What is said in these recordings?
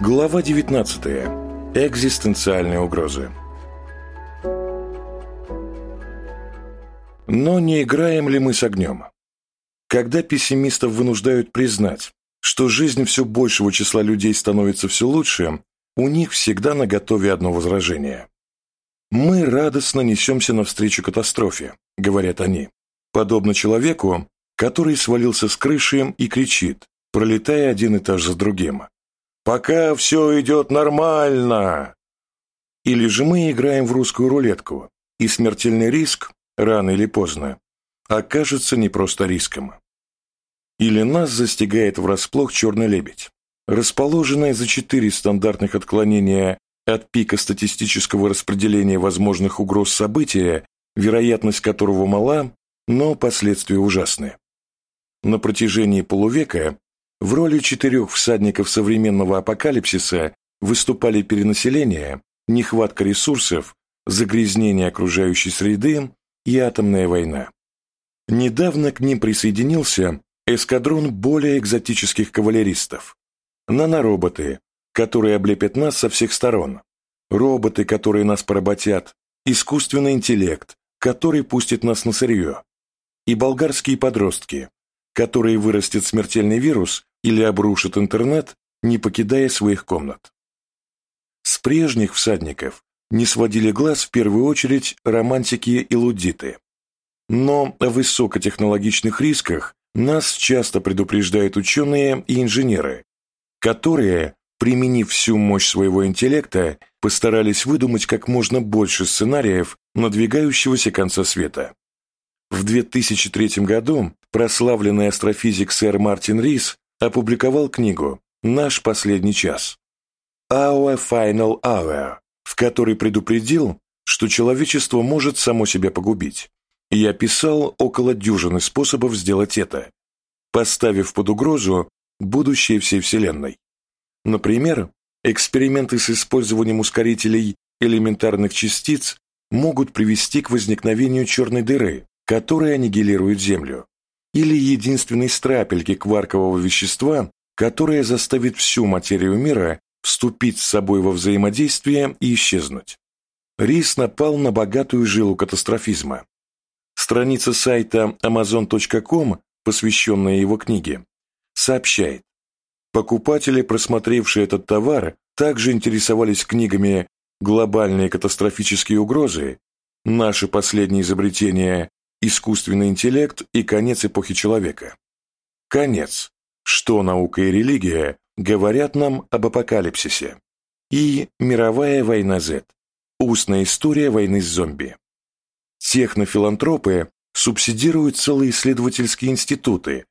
Глава 19. Экзистенциальные угрозы. Но не играем ли мы с огнем? Когда пессимистов вынуждают признать, что жизнь все большего числа людей становится все лучше, у них всегда на готове одно возражение. «Мы радостно несемся навстречу катастрофе», — говорят они, подобно человеку, который свалился с крыши и кричит, пролетая один этаж за другим. Пока все идет нормально. Или же мы играем в русскую рулетку, и смертельный риск, рано или поздно, окажется не просто риском. Или нас застигает врасплох черный лебедь, расположенная за четыре стандартных отклонения от пика статистического распределения возможных угроз события, вероятность которого мала, но последствия ужасны. На протяжении полувека в роли четырех всадников современного апокалипсиса выступали перенаселение, нехватка ресурсов, загрязнение окружающей среды и атомная война. Недавно к ним присоединился эскадрон более экзотических кавалеристов. Нанороботы, которые облепят нас со всех сторон. Роботы, которые нас поработят. Искусственный интеллект, который пустит нас на сырье. И болгарские подростки, которые вырастет смертельный вирус или обрушит интернет, не покидая своих комнат. С прежних всадников не сводили глаз в первую очередь романтики и лудиты. Но о высокотехнологичных рисках нас часто предупреждают ученые и инженеры, которые, применив всю мощь своего интеллекта, постарались выдумать как можно больше сценариев надвигающегося конца света. В 2003 году прославленный астрофизик сэр Мартин Рис опубликовал книгу «Наш последний час» «Our Final Hour», в которой предупредил, что человечество может само себя погубить, и описал около дюжины способов сделать это, поставив под угрозу будущее всей Вселенной. Например, эксперименты с использованием ускорителей элементарных частиц могут привести к возникновению черной дыры, которая аннигилирует Землю или единственной страпельки кваркового вещества, которая заставит всю материю мира вступить с собой во взаимодействие и исчезнуть. Рис напал на богатую жилу катастрофизма. Страница сайта amazon.com, посвященная его книге, сообщает, покупатели, просмотревшие этот товар, также интересовались книгами «Глобальные катастрофические угрозы», «Наши последние изобретения искусственный интеллект и конец эпохи человека. Конец. Что наука и религия говорят нам об апокалипсисе. И мировая война Z. Устная история войны с зомби. Технофилантропы субсидируют целые исследовательские институты,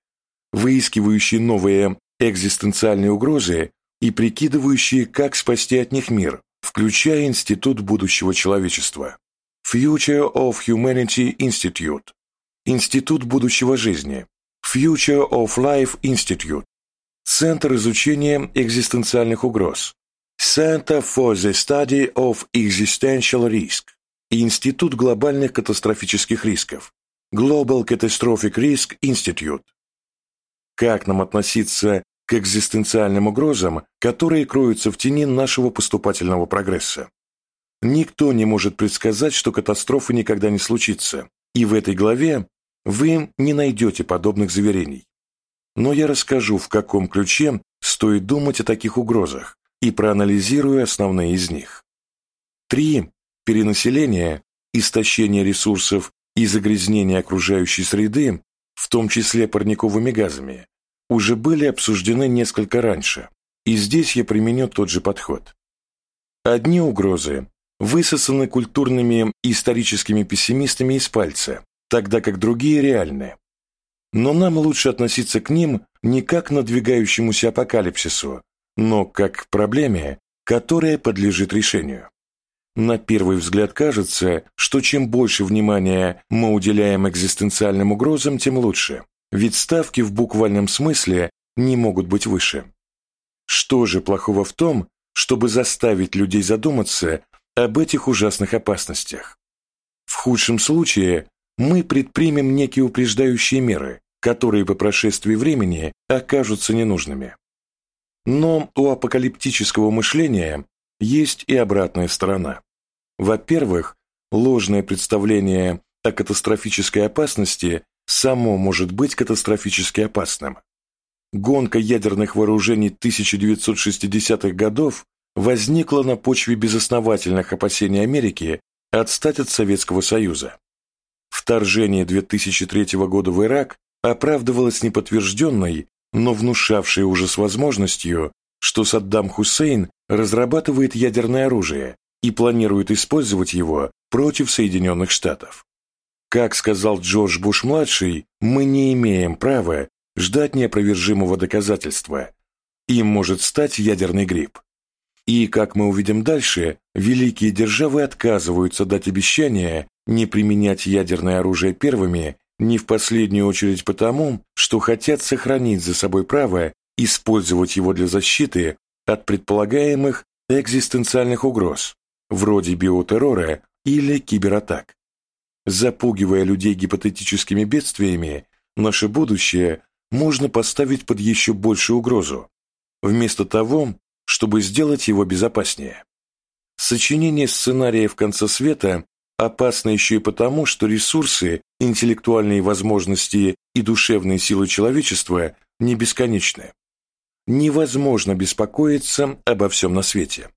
выискивающие новые экзистенциальные угрозы и прикидывающие, как спасти от них мир, включая Институт будущего человечества. Future of Humanity Institute, Институт будущего жизни, Future of Life Institute, Центр изучения экзистенциальных угроз, Center for the Study of Existential Risk. И Институт глобальных катастрофических рисков, Global Catastrophic Risk Institute. Как нам относиться к экзистенциальным угрозам, которые кроются в тени нашего поступательного прогресса? Никто не может предсказать, что катастрофа никогда не случится, и в этой главе вы не найдете подобных заверений. Но я расскажу, в каком ключе стоит думать о таких угрозах и проанализирую основные из них. Три. Перенаселение, истощение ресурсов и загрязнение окружающей среды, в том числе парниковыми газами, уже были обсуждены несколько раньше, и здесь я применю тот же подход. Одни угрозы высосаны культурными и историческими пессимистами из пальца, тогда как другие реальны. Но нам лучше относиться к ним не как к надвигающемуся апокалипсису, но как к проблеме, которая подлежит решению. На первый взгляд кажется, что чем больше внимания мы уделяем экзистенциальным угрозам, тем лучше, ведь ставки в буквальном смысле не могут быть выше. Что же плохого в том, чтобы заставить людей задуматься об этих ужасных опасностях. В худшем случае мы предпримем некие упреждающие меры, которые по прошествии времени окажутся ненужными. Но у апокалиптического мышления есть и обратная сторона. Во-первых, ложное представление о катастрофической опасности само может быть катастрофически опасным. Гонка ядерных вооружений 1960-х годов возникла на почве безосновательных опасений Америки отстать от Советского Союза. Вторжение 2003 года в Ирак оправдывалось неподтвержденной, но внушавшей ужас возможностью, что Саддам Хусейн разрабатывает ядерное оружие и планирует использовать его против Соединенных Штатов. Как сказал Джордж Буш-младший, мы не имеем права ждать неопровержимого доказательства. Им может стать ядерный грипп. И, как мы увидим дальше, великие державы отказываются дать обещание не применять ядерное оружие первыми, не в последнюю очередь потому, что хотят сохранить за собой право использовать его для защиты от предполагаемых экзистенциальных угроз, вроде биотеррора или кибератак. Запугивая людей гипотетическими бедствиями, наше будущее можно поставить под еще большую угрозу, вместо того, чтобы сделать его безопаснее. Сочинение сценария в конце света опасно еще и потому, что ресурсы, интеллектуальные возможности и душевные силы человечества не бесконечны. Невозможно беспокоиться обо всем на свете.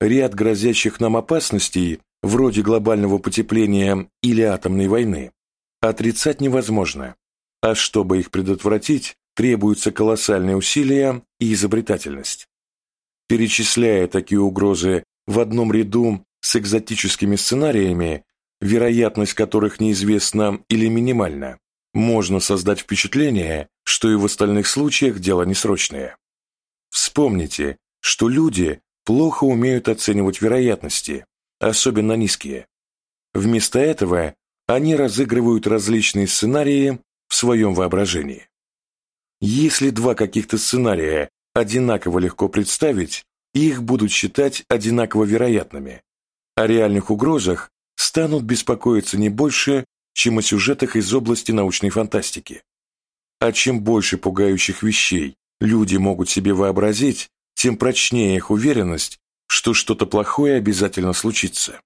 Ряд грозящих нам опасностей, вроде глобального потепления или атомной войны, отрицать невозможно, а чтобы их предотвратить, требуются колоссальные усилия и изобретательность. Перечисляя такие угрозы в одном ряду с экзотическими сценариями, вероятность которых неизвестна или минимальна, можно создать впечатление, что и в остальных случаях дело несрочное. Вспомните, что люди плохо умеют оценивать вероятности, особенно низкие. Вместо этого они разыгрывают различные сценарии в своем воображении. Если два каких-то сценария одинаково легко представить, их будут считать одинаково вероятными. О реальных угрозах станут беспокоиться не больше, чем о сюжетах из области научной фантастики. А чем больше пугающих вещей люди могут себе вообразить, тем прочнее их уверенность, что что-то плохое обязательно случится.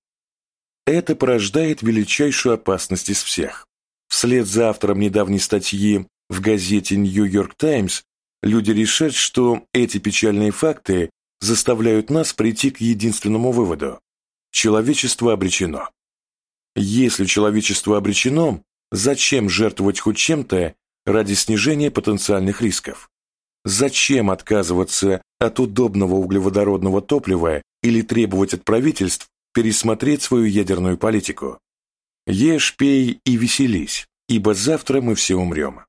Это порождает величайшую опасность из всех. Вслед за автором недавней статьи в газете «Нью-Йорк Таймс» люди решат, что эти печальные факты заставляют нас прийти к единственному выводу – человечество обречено. Если человечество обречено, зачем жертвовать хоть чем-то ради снижения потенциальных рисков? Зачем отказываться от удобного углеводородного топлива или требовать от правительств пересмотреть свою ядерную политику? Ешь, пей и веселись, ибо завтра мы все умрем.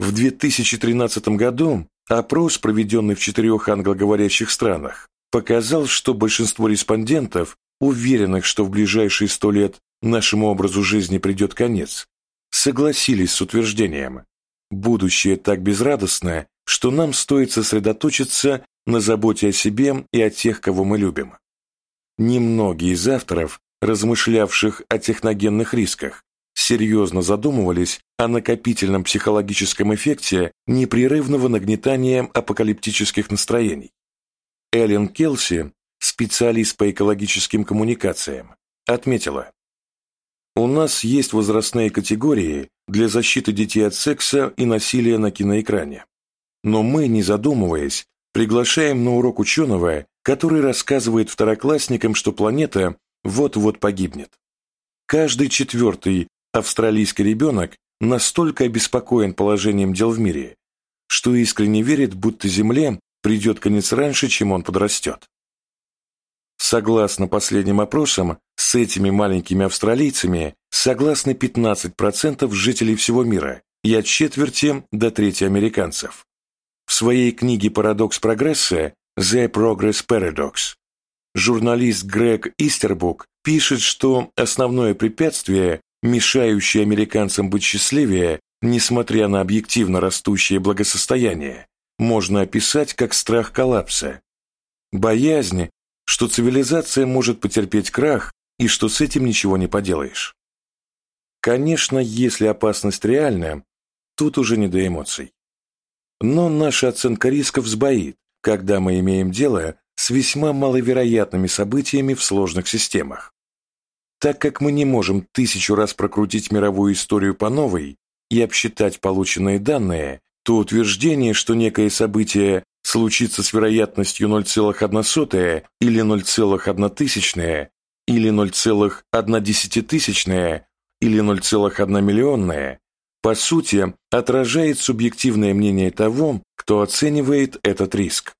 В 2013 году опрос, проведенный в четырех англоговорящих странах, показал, что большинство респондентов, уверенных, что в ближайшие сто лет нашему образу жизни придет конец, согласились с утверждением «Будущее так безрадостное, что нам стоит сосредоточиться на заботе о себе и о тех, кого мы любим». Немногие из авторов, размышлявших о техногенных рисках, серьезно задумывались о накопительном психологическом эффекте непрерывного нагнетания апокалиптических настроений. Эллен Келси, специалист по экологическим коммуникациям, отметила, «У нас есть возрастные категории для защиты детей от секса и насилия на киноэкране. Но мы, не задумываясь, приглашаем на урок ученого, который рассказывает второклассникам, что планета вот-вот погибнет. Каждый четвертый Австралийский ребенок настолько обеспокоен положением дел в мире, что искренне верит, будто Земле придет конец раньше, чем он подрастет. Согласно последним опросам, с этими маленькими австралийцами согласны 15% жителей всего мира и от четверти до трети американцев. В своей книге «Парадокс прогресса» «The Progress Paradox» журналист Грег Истербук пишет, что основное препятствие мешающий американцам быть счастливее, несмотря на объективно растущее благосостояние, можно описать как страх коллапса. Боязнь, что цивилизация может потерпеть крах и что с этим ничего не поделаешь. Конечно, если опасность реальна, тут уже не до эмоций. Но наша оценка рисков сбоит, когда мы имеем дело с весьма маловероятными событиями в сложных системах. Так как мы не можем тысячу раз прокрутить мировую историю по новой и обсчитать полученные данные, то утверждение, что некое событие случится с вероятностью 0,1 или 0,1 или 0,1 или 0,1 миллионная, по сути, отражает субъективное мнение того, кто оценивает этот риск.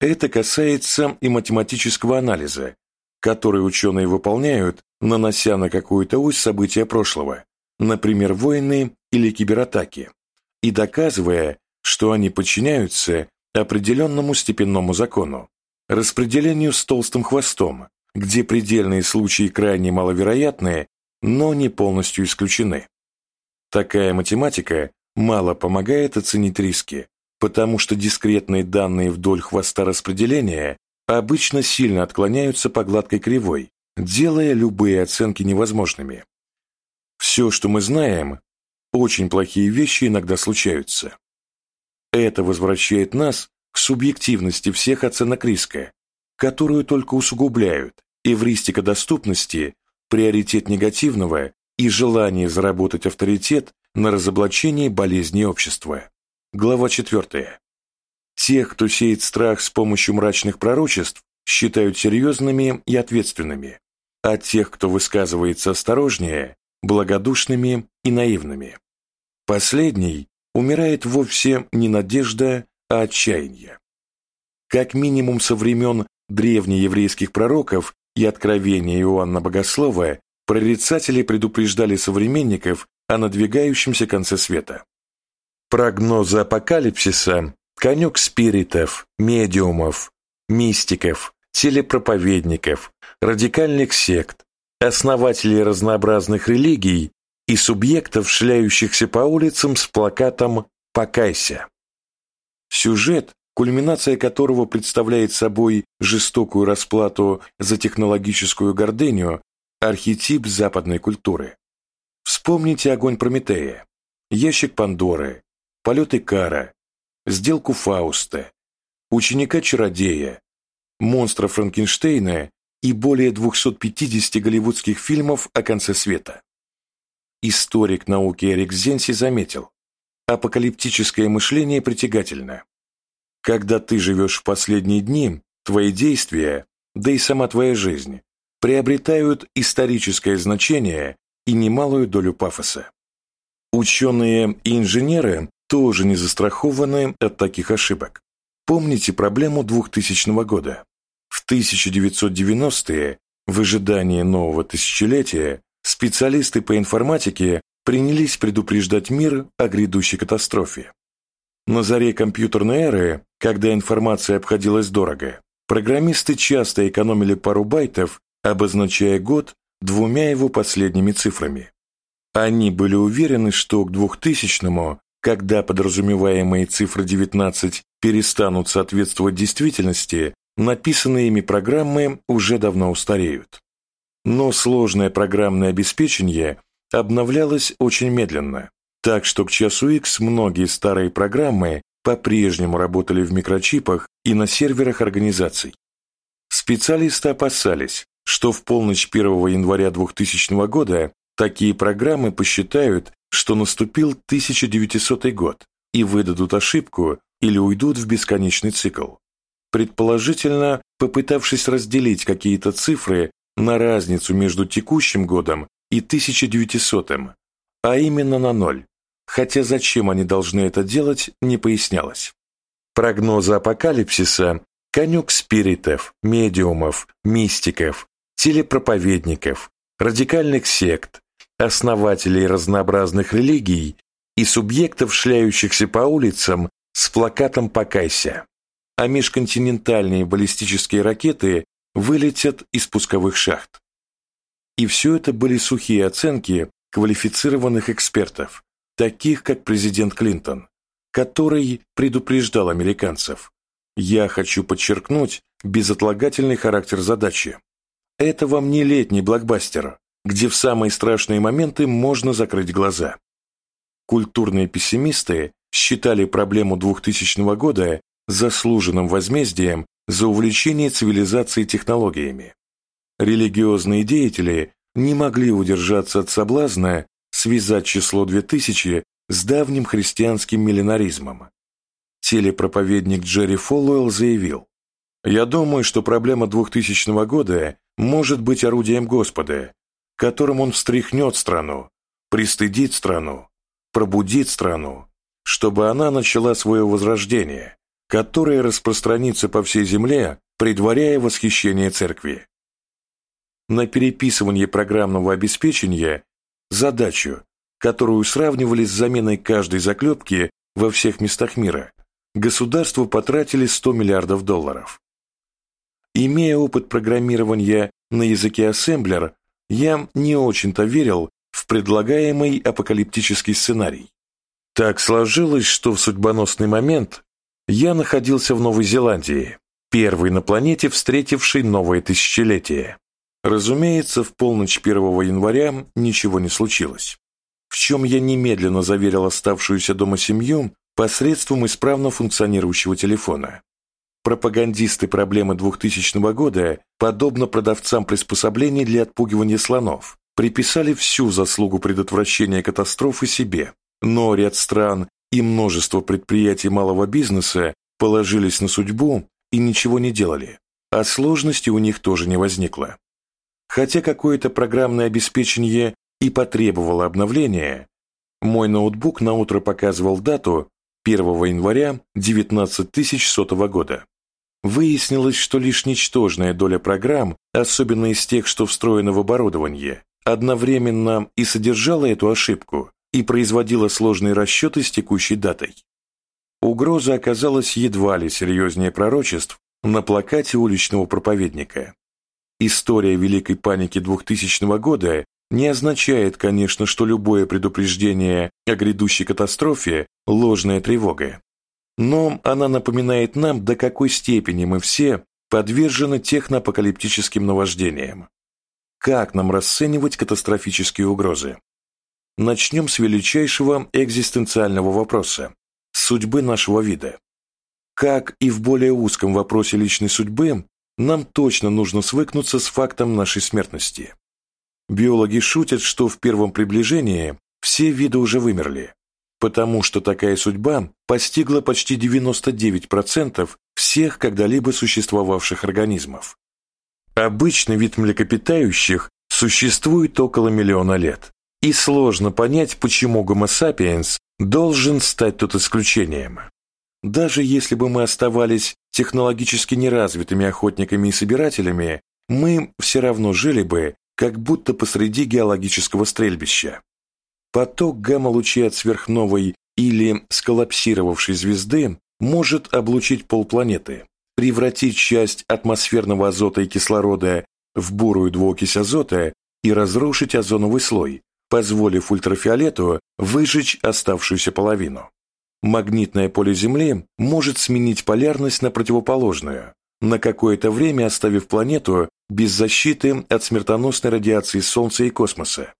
Это касается и математического анализа, который ученые выполняют, нанося на какую-то ось события прошлого, например, войны или кибератаки, и доказывая, что они подчиняются определенному степенному закону, распределению с толстым хвостом, где предельные случаи крайне маловероятны, но не полностью исключены. Такая математика мало помогает оценить риски, потому что дискретные данные вдоль хвоста распределения обычно сильно отклоняются по гладкой кривой, делая любые оценки невозможными. Все, что мы знаем, очень плохие вещи иногда случаются. Это возвращает нас к субъективности всех оценок риска, которую только усугубляют эвристика доступности, приоритет негативного и желание заработать авторитет на разоблачении болезней общества. Глава 4. Тех, кто сеет страх с помощью мрачных пророчеств, считают серьезными и ответственными, а тех, кто высказывается осторожнее, благодушными и наивными. Последний умирает вовсе не надежда, а отчаяние. Как минимум со времен древнееврейских пророков и откровения Иоанна Богослова прорицатели предупреждали современников о надвигающемся конце света. Прогнозы апокалипсиса – конек спиритов, медиумов, мистиков, телепроповедников, радикальных сект, основателей разнообразных религий и субъектов, шляющихся по улицам с плакатом «Покайся». Сюжет, кульминация которого представляет собой жестокую расплату за технологическую гордыню, архетип западной культуры. Вспомните огонь Прометея, ящик Пандоры, полет Икара, сделку Фауста, ученика-чародея, монстра Франкенштейна и более 250 голливудских фильмов о конце света. Историк науки Эрик Зенси заметил, апокалиптическое мышление притягательно. Когда ты живешь в последние дни, твои действия, да и сама твоя жизнь, приобретают историческое значение и немалую долю пафоса. Ученые и инженеры тоже не застрахованы от таких ошибок. Помните проблему 2000 года? В 1990-е, в ожидании нового тысячелетия, специалисты по информатике принялись предупреждать мир о грядущей катастрофе. На заре компьютерной эры, когда информация обходилась дорого, программисты часто экономили пару байтов, обозначая год двумя его последними цифрами. Они были уверены, что к 2000-му, когда подразумеваемые цифры 19 перестанут соответствовать действительности, написанные ими программы уже давно устареют. Но сложное программное обеспечение обновлялось очень медленно, так что к часу X многие старые программы по-прежнему работали в микрочипах и на серверах организаций. Специалисты опасались, что в полночь 1 января 2000 года такие программы посчитают, что наступил 1900 год и выдадут ошибку или уйдут в бесконечный цикл. Предположительно, попытавшись разделить какие-то цифры на разницу между текущим годом и 1900-м, а именно на ноль, хотя зачем они должны это делать, не пояснялось. Прогнозы апокалипсиса – конек спиритов, медиумов, мистиков, телепроповедников, радикальных сект, основателей разнообразных религий и субъектов, шляющихся по улицам с плакатом «Покайся». А межконтинентальные баллистические ракеты вылетят из пусковых шахт. И все это были сухие оценки квалифицированных экспертов, таких как президент Клинтон, который предупреждал американцев. Я хочу подчеркнуть безотлагательный характер задачи. Это вам не летний блокбастер, где в самые страшные моменты можно закрыть глаза. Культурные пессимисты считали проблему 2000 года заслуженным возмездием за увлечение цивилизацией технологиями. Религиозные деятели не могли удержаться от соблазна связать число 2000 с давним христианским миллинаризмом. Телепроповедник Джерри Фоллуэлл заявил, «Я думаю, что проблема 2000 года может быть орудием Господа, которым он встряхнет страну, пристыдит страну, пробудит страну, чтобы она начала свое возрождение, которое распространится по всей земле, предваряя восхищение церкви. На переписывание программного обеспечения задачу, которую сравнивали с заменой каждой заклепки во всех местах мира, государству потратили 100 миллиардов долларов. Имея опыт программирования на языке ассемблер, я не очень-то верил в предлагаемый апокалиптический сценарий. Так сложилось, что в судьбоносный момент я находился в Новой Зеландии, первый на планете, встретивший новое тысячелетие. Разумеется, в полночь 1 января ничего не случилось, в чем я немедленно заверил оставшуюся дома семью посредством исправно функционирующего телефона. Пропагандисты проблемы 2000 года, подобно продавцам приспособлений для отпугивания слонов, приписали всю заслугу предотвращения катастрофы себе, но ряд стран и множество предприятий малого бизнеса положились на судьбу и ничего не делали, а сложности у них тоже не возникло. Хотя какое-то программное обеспечение и потребовало обновления, мой ноутбук наутро показывал дату 1 января 19100 года. Выяснилось, что лишь ничтожная доля программ, особенно из тех, что встроены в оборудование, одновременно и содержала эту ошибку, и производила сложные расчеты с текущей датой. Угроза оказалась едва ли серьезнее пророчеств на плакате уличного проповедника. История Великой Паники 2000 года не означает, конечно, что любое предупреждение о грядущей катастрофе – ложная тревога. Но она напоминает нам, до какой степени мы все подвержены техноапокалиптическим наваждениям. Как нам расценивать катастрофические угрозы? Начнем с величайшего экзистенциального вопроса – судьбы нашего вида. Как и в более узком вопросе личной судьбы, нам точно нужно свыкнуться с фактом нашей смертности. Биологи шутят, что в первом приближении все виды уже вымерли, потому что такая судьба постигла почти 99% всех когда-либо существовавших организмов. Обычный вид млекопитающих существует около миллиона лет, и сложно понять, почему Homo sapiens должен стать тут исключением. Даже если бы мы оставались технологически неразвитыми охотниками и собирателями, мы все равно жили бы как будто посреди геологического стрельбища. Поток гамма-лучей от сверхновой или сколлапсировавшей звезды может облучить полпланеты, превратить часть атмосферного азота и кислорода в бурую двуокись азота и разрушить озоновый слой, позволив ультрафиолету выжечь оставшуюся половину. Магнитное поле Земли может сменить полярность на противоположную, на какое-то время оставив планету без защиты от смертоносной радиации Солнца и космоса.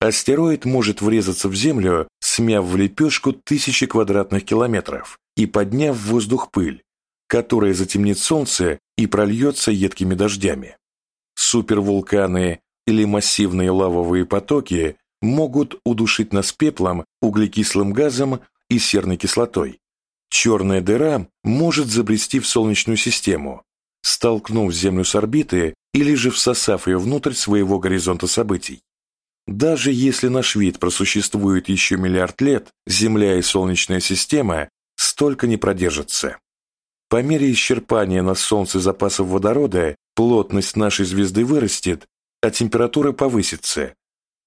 Астероид может врезаться в Землю, смяв в лепешку тысячи квадратных километров и подняв в воздух пыль, которая затемнит Солнце и прольется едкими дождями. Супервулканы или массивные лавовые потоки могут удушить нас пеплом, углекислым газом и серной кислотой. Черная дыра может забрести в Солнечную систему, столкнув Землю с орбиты или же всосав ее внутрь своего горизонта событий. Даже если наш вид просуществует еще миллиард лет, Земля и Солнечная система столько не продержатся. По мере исчерпания на Солнце запасов водорода плотность нашей звезды вырастет, а температура повысится,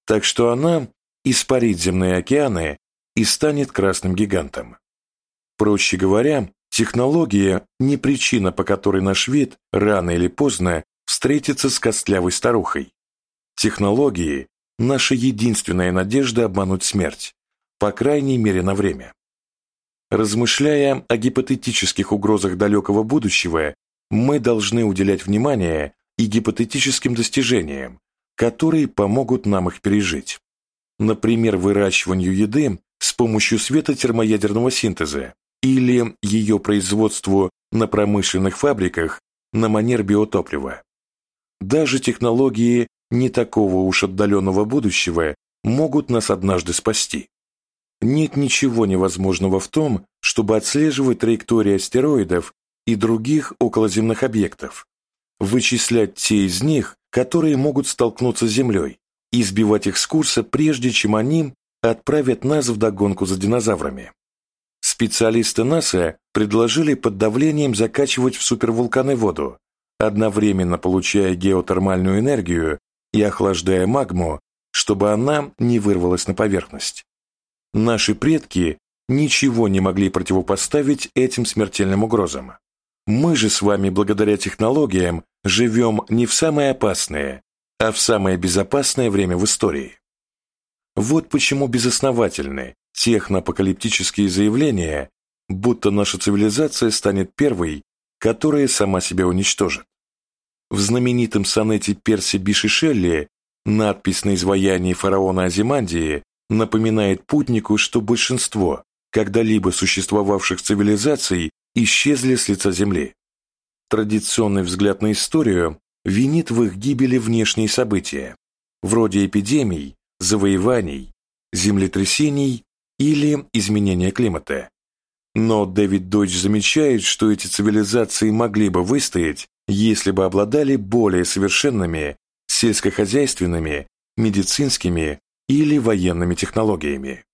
так что она испарит земные океаны и станет красным гигантом. Проще говоря, технология не причина, по которой наш вид рано или поздно встретится с костлявой старухой. Технологии – наша единственная надежда обмануть смерть, по крайней мере на время. Размышляя о гипотетических угрозах далекого будущего, мы должны уделять внимание и гипотетическим достижениям, которые помогут нам их пережить. Например, выращиванию еды с помощью светотермоядерного синтеза или ее производству на промышленных фабриках на манер биотоплива. Даже технологии не такого уж отдаленного будущего могут нас однажды спасти. Нет ничего невозможного в том, чтобы отслеживать траектории астероидов и других околоземных объектов, вычислять те из них, которые могут столкнуться с Землей, и сбивать их с курса, прежде чем они отправят нас в догонку за динозаврами. Специалисты НАСА предложили под давлением закачивать в супервулканы воду, одновременно получая геотермальную энергию и охлаждая магму, чтобы она не вырвалась на поверхность. Наши предки ничего не могли противопоставить этим смертельным угрозам. Мы же с вами, благодаря технологиям, живем не в самое опасное, а в самое безопасное время в истории. Вот почему безосновательны техноапокалиптические заявления, будто наша цивилизация станет первой, которая сама себя уничтожит. В знаменитом сонете Перси Биши Шелли надпись на изваянии фараона Азимандии напоминает путнику, что большинство когда-либо существовавших цивилизаций исчезли с лица Земли. Традиционный взгляд на историю винит в их гибели внешние события, вроде эпидемий, завоеваний, землетрясений или изменения климата. Но Дэвид Дойч замечает, что эти цивилизации могли бы выстоять, если бы обладали более совершенными сельскохозяйственными, медицинскими или военными технологиями.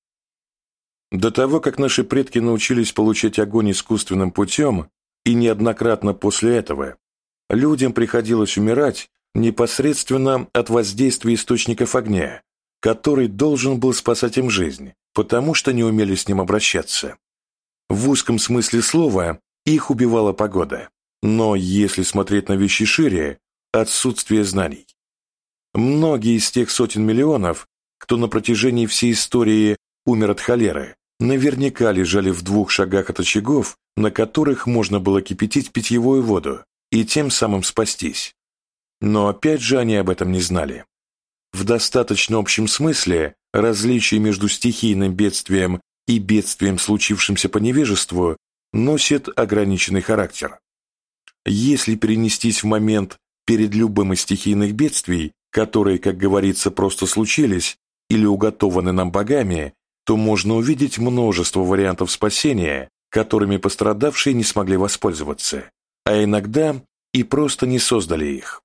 До того, как наши предки научились получать огонь искусственным путем, и неоднократно после этого, людям приходилось умирать непосредственно от воздействия источников огня, который должен был спасать им жизнь, потому что не умели с ним обращаться. В узком смысле слова их убивала погода, но если смотреть на вещи шире, отсутствие знаний. Многие из тех сотен миллионов, кто на протяжении всей истории умер от холеры, наверняка лежали в двух шагах от очагов, на которых можно было кипятить питьевую воду и тем самым спастись. Но опять же они об этом не знали. В достаточно общем смысле различие между стихийным бедствием и бедствием, случившимся по невежеству, носит ограниченный характер. Если перенестись в момент перед любым из стихийных бедствий, которые, как говорится, просто случились или уготованы нам богами, то можно увидеть множество вариантов спасения, которыми пострадавшие не смогли воспользоваться, а иногда и просто не создали их.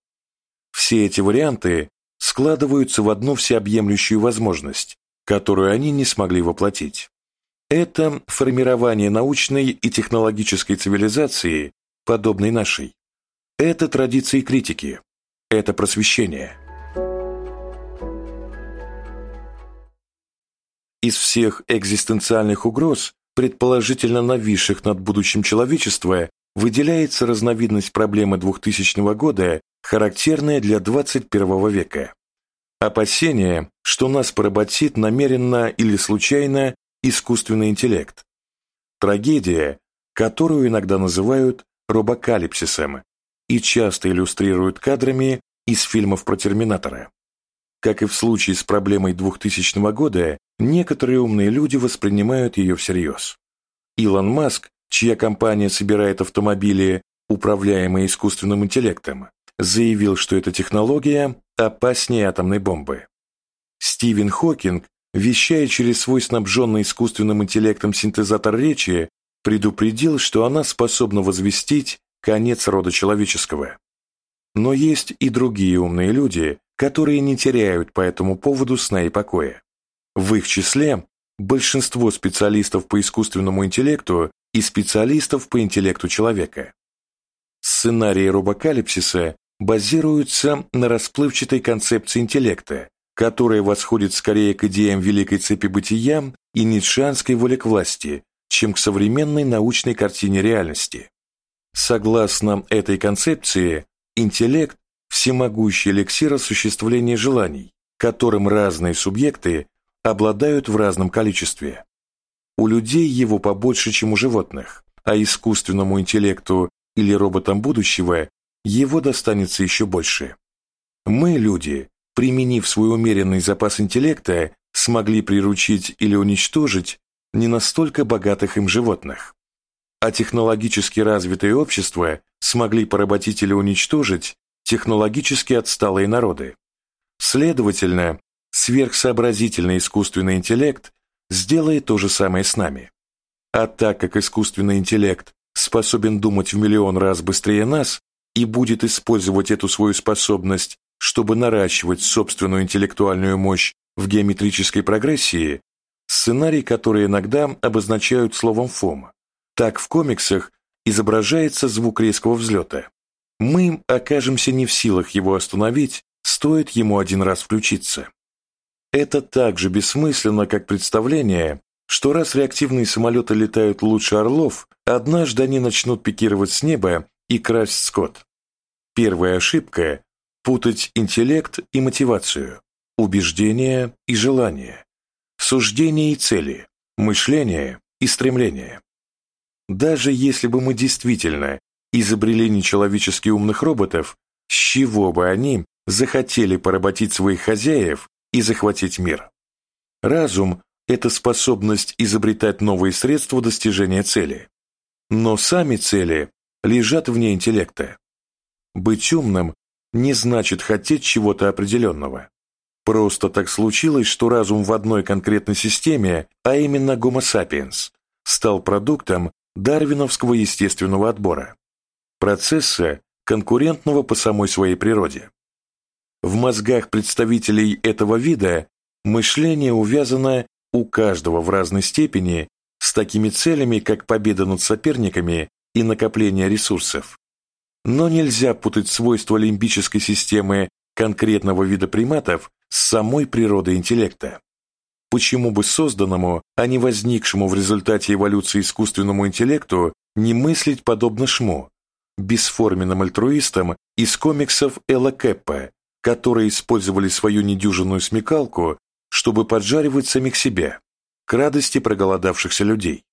Все эти варианты складываются в одну всеобъемлющую возможность, которую они не смогли воплотить. Это формирование научной и технологической цивилизации, подобной нашей. Это традиции критики. Это просвещение. Из всех экзистенциальных угроз, предположительно нависших над будущим человечества, выделяется разновидность проблемы 2000 года, характерная для 21 века. Опасение, что нас поработит намеренно или случайно искусственный интеллект. Трагедия, которую иногда называют робокалипсисом и часто иллюстрируют кадрами из фильмов про Терминатора. Как и в случае с проблемой 2000 года, некоторые умные люди воспринимают ее всерьез. Илон Маск, чья компания собирает автомобили, управляемые искусственным интеллектом, заявил, что эта технология опаснее атомной бомбы. Стивен Хокинг, вещая через свой снабженный искусственным интеллектом синтезатор речи, предупредил, что она способна возвестить конец рода человеческого. Но есть и другие умные люди, которые не теряют по этому поводу сна и покоя. В их числе большинство специалистов по искусственному интеллекту и специалистов по интеллекту человека. Сценарии робокалипсиса базируются на расплывчатой концепции интеллекта, которая восходит скорее к идеям великой цепи бытия и ницшанской воли к власти, чем к современной научной картине реальности. Согласно этой концепции, интеллект – всемогущий эликсир осуществления желаний, которым разные субъекты обладают в разном количестве. У людей его побольше, чем у животных, а искусственному интеллекту или роботам будущего его достанется еще больше. Мы, люди, применив свой умеренный запас интеллекта, смогли приручить или уничтожить не настолько богатых им животных. а технологически развитые общества смогли поработить или уничтожить технологически отсталые народы. Следовательно, сверхсообразительный искусственный интеллект сделает то же самое с нами. А так как искусственный интеллект способен думать в миллион раз быстрее нас и будет использовать эту свою способность, чтобы наращивать собственную интеллектуальную мощь в геометрической прогрессии, сценарий, который иногда обозначают словом «фом», так в комиксах изображается звук резкого взлета. Мы окажемся не в силах его остановить, стоит ему один раз включиться. Это так же бессмысленно, как представление, что раз реактивные самолеты летают лучше орлов, однажды они начнут пикировать с неба и красть скот. Первая ошибка – путать интеллект и мотивацию, убеждение и желание, суждение и цели, мышление и стремление. Даже если бы мы действительно изобрели нечеловечески умных роботов, с чего бы они захотели поработить своих хозяев и захватить мир? Разум – это способность изобретать новые средства достижения цели. Но сами цели лежат вне интеллекта. Быть умным не значит хотеть чего-то определенного. Просто так случилось, что разум в одной конкретной системе, а именно Homo sapiens, стал продуктом дарвиновского естественного отбора, процесса, конкурентного по самой своей природе. В мозгах представителей этого вида мышление увязано у каждого в разной степени с такими целями, как победа над соперниками и накопление ресурсов. Но нельзя путать свойства лимбической системы конкретного вида приматов с самой природой интеллекта. Почему бы созданному, а не возникшему в результате эволюции искусственному интеллекту не мыслить подобно Шму, бесформенным альтруистам из комиксов Элла Кэппа, которые использовали свою недюжинную смекалку, чтобы поджаривать самих себя, к радости проголодавшихся людей.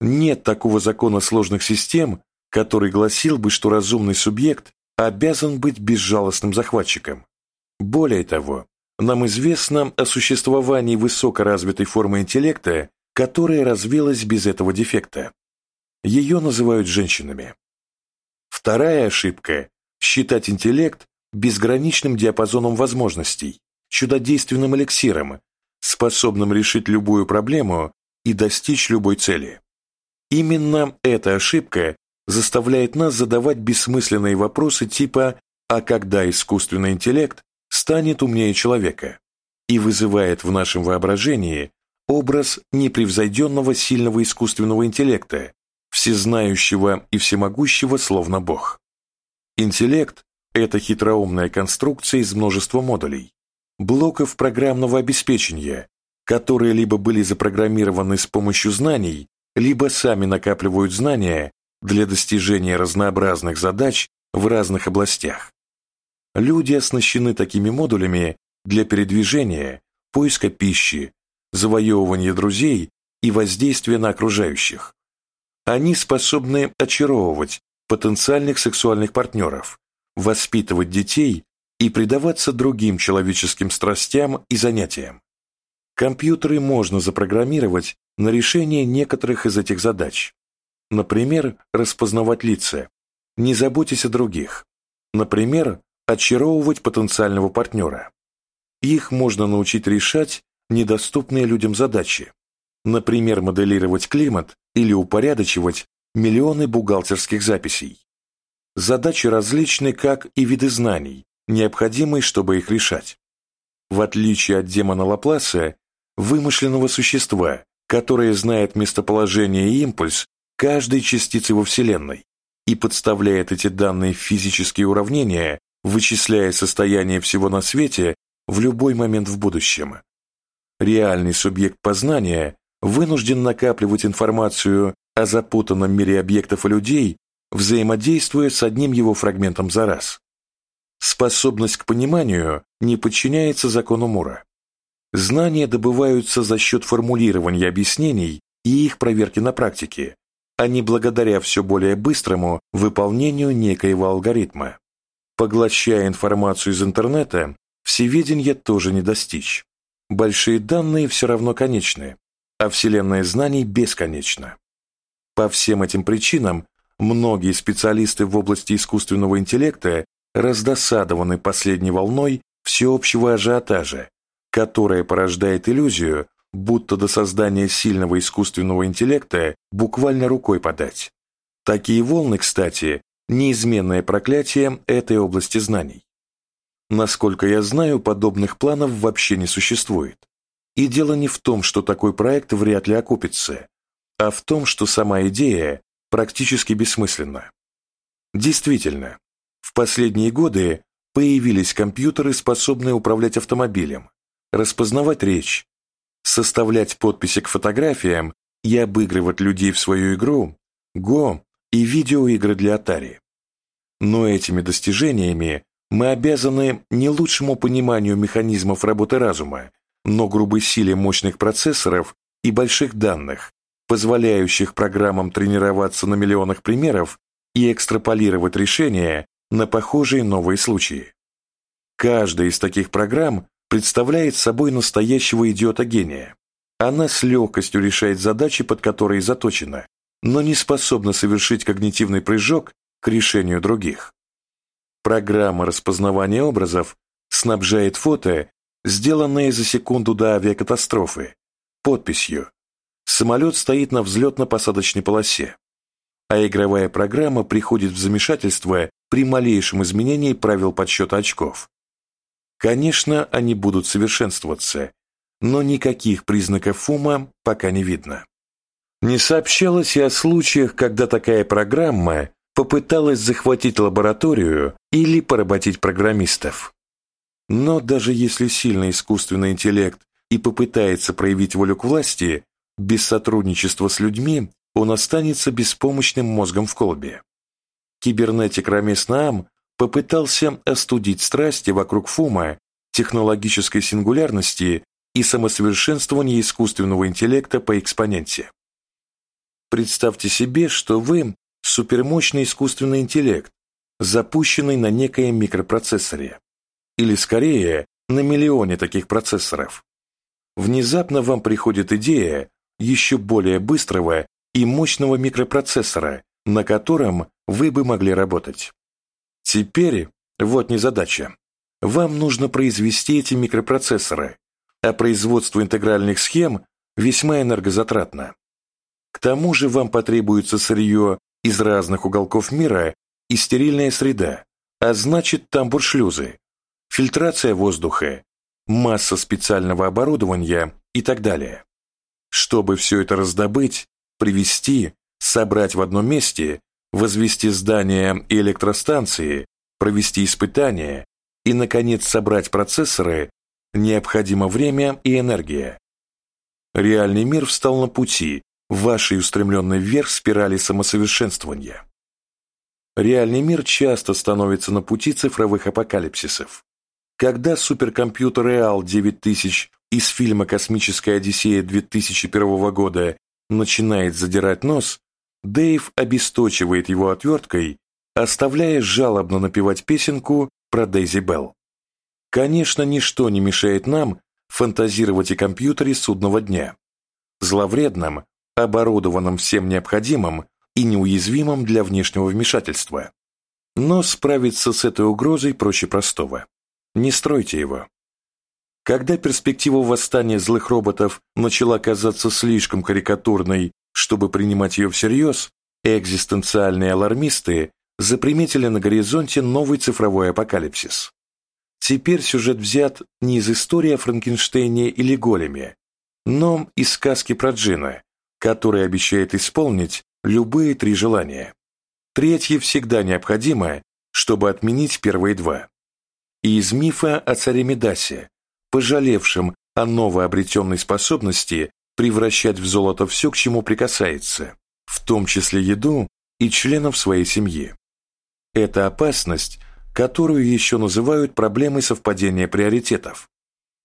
Нет такого закона сложных систем, который гласил бы, что разумный субъект обязан быть безжалостным захватчиком. Более того, нам известно о существовании высокоразвитой формы интеллекта, которая развилась без этого дефекта. Ее называют женщинами. Вторая ошибка – считать интеллект безграничным диапазоном возможностей, чудодейственным эликсиром, способным решить любую проблему и достичь любой цели. Именно эта ошибка заставляет нас задавать бессмысленные вопросы типа «А когда искусственный интеллект станет умнее человека и вызывает в нашем воображении образ непревзойденного сильного искусственного интеллекта, всезнающего и всемогущего словно Бог. Интеллект – это хитроумная конструкция из множества модулей, блоков программного обеспечения, которые либо были запрограммированы с помощью знаний, либо сами накапливают знания для достижения разнообразных задач в разных областях. Люди оснащены такими модулями для передвижения, поиска пищи, завоевывания друзей и воздействия на окружающих. Они способны очаровывать потенциальных сексуальных партнеров, воспитывать детей и предаваться другим человеческим страстям и занятиям. Компьютеры можно запрограммировать на решение некоторых из этих задач. Например, распознавать лица, не заботьтесь о других. Например, очаровывать потенциального партнера. Их можно научить решать недоступные людям задачи, например, моделировать климат или упорядочивать миллионы бухгалтерских записей. Задачи различны, как и виды знаний, необходимые, чтобы их решать. В отличие от демона Лапласа, вымышленного существа, которое знает местоположение и импульс каждой частицы во Вселенной и подставляет эти данные в физические уравнения, вычисляя состояние всего на свете в любой момент в будущем. Реальный субъект познания вынужден накапливать информацию о запутанном мире объектов и людей, взаимодействуя с одним его фрагментом за раз. Способность к пониманию не подчиняется закону Мура. Знания добываются за счет формулирования объяснений и их проверки на практике, а не благодаря все более быстрому выполнению некоего алгоритма. Поглощая информацию из интернета, всеведения тоже не достичь. Большие данные все равно конечны, а вселенная знаний бесконечна. По всем этим причинам многие специалисты в области искусственного интеллекта раздосадованы последней волной всеобщего ажиотажа, которая порождает иллюзию, будто до создания сильного искусственного интеллекта буквально рукой подать. Такие волны, кстати, неизменное проклятие этой области знаний. Насколько я знаю, подобных планов вообще не существует. И дело не в том, что такой проект вряд ли окупится, а в том, что сама идея практически бессмысленна. Действительно, в последние годы появились компьютеры, способные управлять автомобилем, распознавать речь, составлять подписи к фотографиям и обыгрывать людей в свою игру, Го и видеоигры для Atari. Но этими достижениями мы обязаны не лучшему пониманию механизмов работы разума, но грубой силе мощных процессоров и больших данных, позволяющих программам тренироваться на миллионах примеров и экстраполировать решения на похожие новые случаи. Каждая из таких программ представляет собой настоящего идиота-гения. Она с легкостью решает задачи, под которые заточена, но не способна совершить когнитивный прыжок к решению других. Программа распознавания образов снабжает фото, сделанное за секунду до авиакатастрофы, подписью «Самолет стоит на взлетно-посадочной полосе», а игровая программа приходит в замешательство при малейшем изменении правил подсчета очков. Конечно, они будут совершенствоваться, но никаких признаков ума пока не видно. Не сообщалось и о случаях, когда такая программа попыталась захватить лабораторию или поработить программистов. Но даже если сильный искусственный интеллект и попытается проявить волю к власти, без сотрудничества с людьми он останется беспомощным мозгом в колбе. Кибернетик Рамес Наам попытался остудить страсти вокруг ФУМа, технологической сингулярности и самосовершенствования искусственного интеллекта по экспоненте. Представьте себе, что вы супермощный искусственный интеллект, запущенный на некоем микропроцессоре, или скорее на миллионе таких процессоров. Внезапно вам приходит идея еще более быстрого и мощного микропроцессора, на котором вы бы могли работать. Теперь вот незадача. Вам нужно произвести эти микропроцессоры, а производство интегральных схем весьма энергозатратно. К тому же вам потребуется сырье из разных уголков мира и стерильная среда, а значит тамбур-шлюзы, фильтрация воздуха, масса специального оборудования и так далее. Чтобы все это раздобыть, привести, собрать в одном месте, возвести здания и электростанции, провести испытания и, наконец, собрать процессоры, необходимо время и энергия. Реальный мир встал на пути, вашей устремленной вверх спирали самосовершенствования. Реальный мир часто становится на пути цифровых апокалипсисов. Когда суперкомпьютер Real 9000 из фильма «Космическая Одиссея» 2001 года начинает задирать нос, Дэйв обесточивает его отверткой, оставляя жалобно напевать песенку про Дейзи Белл. Конечно, ничто не мешает нам фантазировать о компьютере судного дня, зловредном, оборудованном всем необходимым и неуязвимым для внешнего вмешательства. Но справиться с этой угрозой проще простого. Не стройте его. Когда перспектива восстания злых роботов начала казаться слишком карикатурной, чтобы принимать ее всерьез, экзистенциальные алармисты заприметили на горизонте новый цифровой апокалипсис. Теперь сюжет взят не из истории о Франкенштейне или Големе, но из сказки про Джина, который обещает исполнить любые три желания. Третье всегда необходимо, чтобы отменить первые два. И из мифа о царе Медасе, пожалевшем о новообретенной способности превращать в золото все, к чему прикасается, в том числе еду и членов своей семьи. Это опасность, которую еще называют проблемой совпадения приоритетов.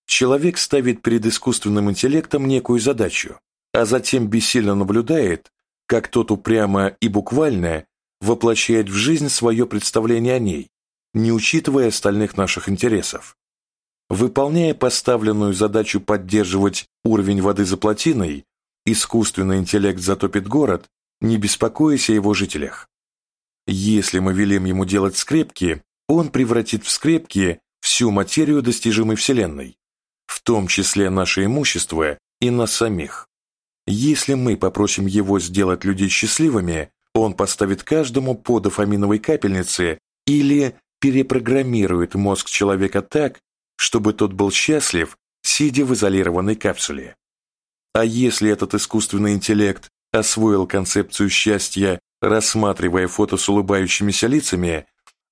Человек ставит перед искусственным интеллектом некую задачу, а затем бессильно наблюдает, как тот упрямо и буквально воплощает в жизнь свое представление о ней, не учитывая остальных наших интересов. Выполняя поставленную задачу поддерживать уровень воды за плотиной, искусственный интеллект затопит город, не беспокоясь о его жителях. Если мы велим ему делать скрепки, он превратит в скрепки всю материю достижимой Вселенной, в том числе наше имущество и нас самих. Если мы попросим его сделать людей счастливыми, он поставит каждому по дофаминовой капельнице или перепрограммирует мозг человека так, чтобы тот был счастлив, сидя в изолированной капсуле. А если этот искусственный интеллект освоил концепцию счастья, рассматривая фото с улыбающимися лицами,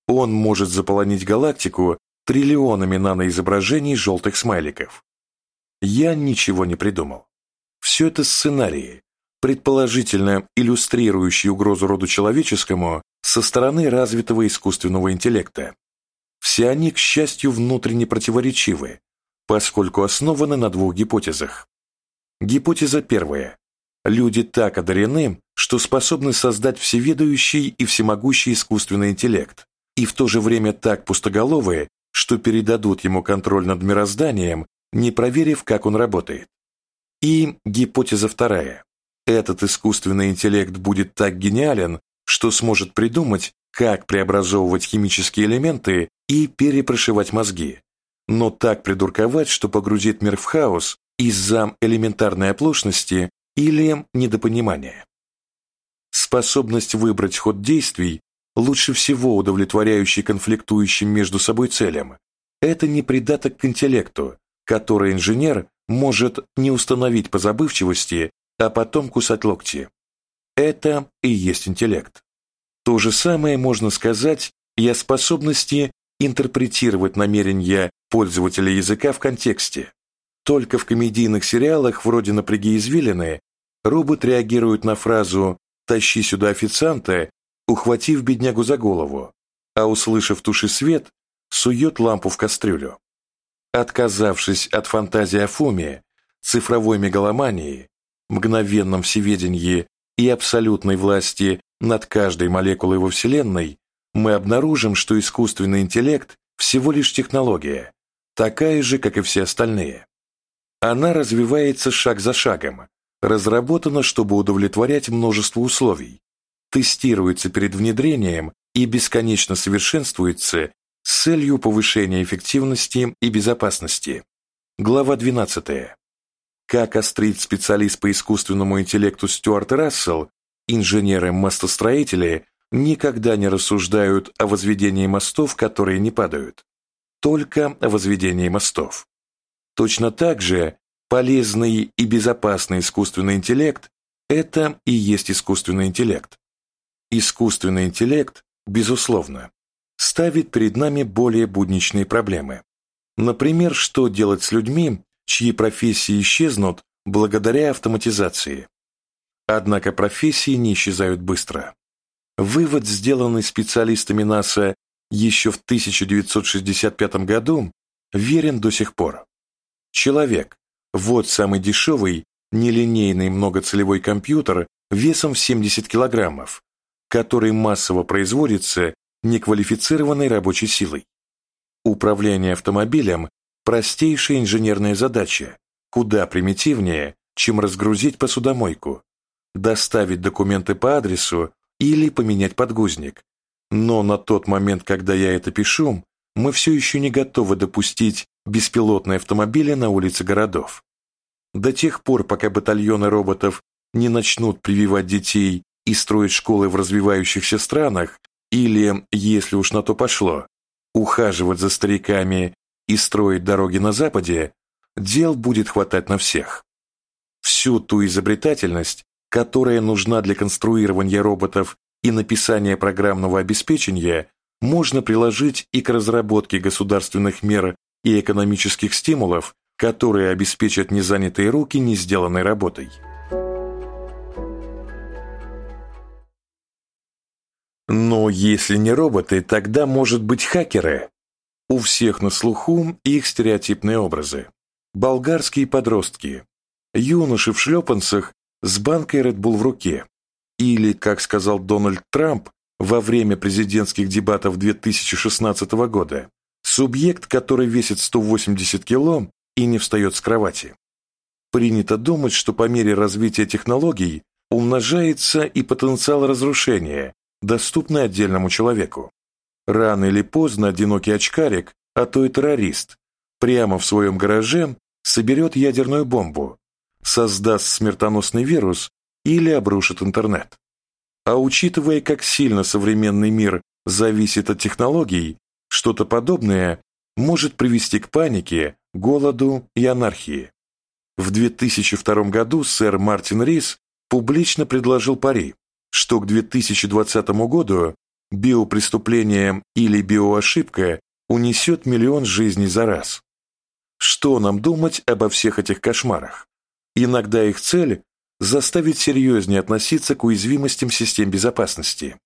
он может заполонить галактику триллионами наноизображений желтых смайликов. Я ничего не придумал. Все это сценарии, предположительно иллюстрирующие угрозу роду человеческому со стороны развитого искусственного интеллекта. Все они, к счастью, внутренне противоречивы, поскольку основаны на двух гипотезах. Гипотеза первая. Люди так одарены, что способны создать всеведающий и всемогущий искусственный интеллект, и в то же время так пустоголовые, что передадут ему контроль над мирозданием, не проверив, как он работает. И гипотеза вторая. Этот искусственный интеллект будет так гениален, что сможет придумать, как преобразовывать химические элементы и перепрошивать мозги, но так придурковать, что погрузит мир в хаос из-за элементарной оплошности или недопонимания. Способность выбрать ход действий, лучше всего удовлетворяющий конфликтующим между собой целям, это не придаток к интеллекту, который инженер может не установить по забывчивости, а потом кусать локти. Это и есть интеллект. То же самое можно сказать и о способности интерпретировать намерения пользователя языка в контексте. Только в комедийных сериалах вроде «Напряги извилины» робот реагирует на фразу «тащи сюда официанта», ухватив беднягу за голову, а услышав туши свет, сует лампу в кастрюлю. Отказавшись от фантазии о фуме, цифровой мегаломании, мгновенном всеведении и абсолютной власти над каждой молекулой во Вселенной, мы обнаружим, что искусственный интеллект всего лишь технология, такая же, как и все остальные. Она развивается шаг за шагом, разработана, чтобы удовлетворять множество условий, тестируется перед внедрением и бесконечно совершенствуется с целью повышения эффективности и безопасности. Глава 12. Как острит специалист по искусственному интеллекту Стюарт Рассел, инженеры-мостостроители никогда не рассуждают о возведении мостов, которые не падают, только о возведении мостов. Точно так же полезный и безопасный искусственный интеллект – это и есть искусственный интеллект. Искусственный интеллект, безусловно, ставит перед нами более будничные проблемы. Например, что делать с людьми, чьи профессии исчезнут благодаря автоматизации. Однако профессии не исчезают быстро. Вывод, сделанный специалистами НАСА еще в 1965 году, верен до сих пор. Человек – вот самый дешевый, нелинейный многоцелевой компьютер весом в 70 килограммов, который массово производится неквалифицированной рабочей силой. Управление автомобилем – простейшая инженерная задача, куда примитивнее, чем разгрузить посудомойку, доставить документы по адресу или поменять подгузник. Но на тот момент, когда я это пишу, мы все еще не готовы допустить беспилотные автомобили на улице городов. До тех пор, пока батальоны роботов не начнут прививать детей и строить школы в развивающихся странах, или, если уж на то пошло, ухаживать за стариками и строить дороги на Западе, дел будет хватать на всех. Всю ту изобретательность, которая нужна для конструирования роботов и написания программного обеспечения, можно приложить и к разработке государственных мер и экономических стимулов, которые обеспечат незанятые руки не сделанной работой. Но если не роботы, тогда, может быть, хакеры. У всех на слуху их стереотипные образы. Болгарские подростки. Юноши в шлепанцах с банкой Red Bull в руке. Или, как сказал Дональд Трамп во время президентских дебатов 2016 года, субъект, который весит 180 кило и не встает с кровати. Принято думать, что по мере развития технологий умножается и потенциал разрушения, доступный отдельному человеку. Рано или поздно одинокий очкарик, а то и террорист, прямо в своем гараже соберет ядерную бомбу, создаст смертоносный вирус или обрушит интернет. А учитывая, как сильно современный мир зависит от технологий, что-то подобное может привести к панике, голоду и анархии. В 2002 году сэр Мартин Рис публично предложил пари, что к 2020 году биопреступление или биоошибка унесет миллион жизней за раз. Что нам думать обо всех этих кошмарах? Иногда их цель – заставить серьезнее относиться к уязвимостям систем безопасности.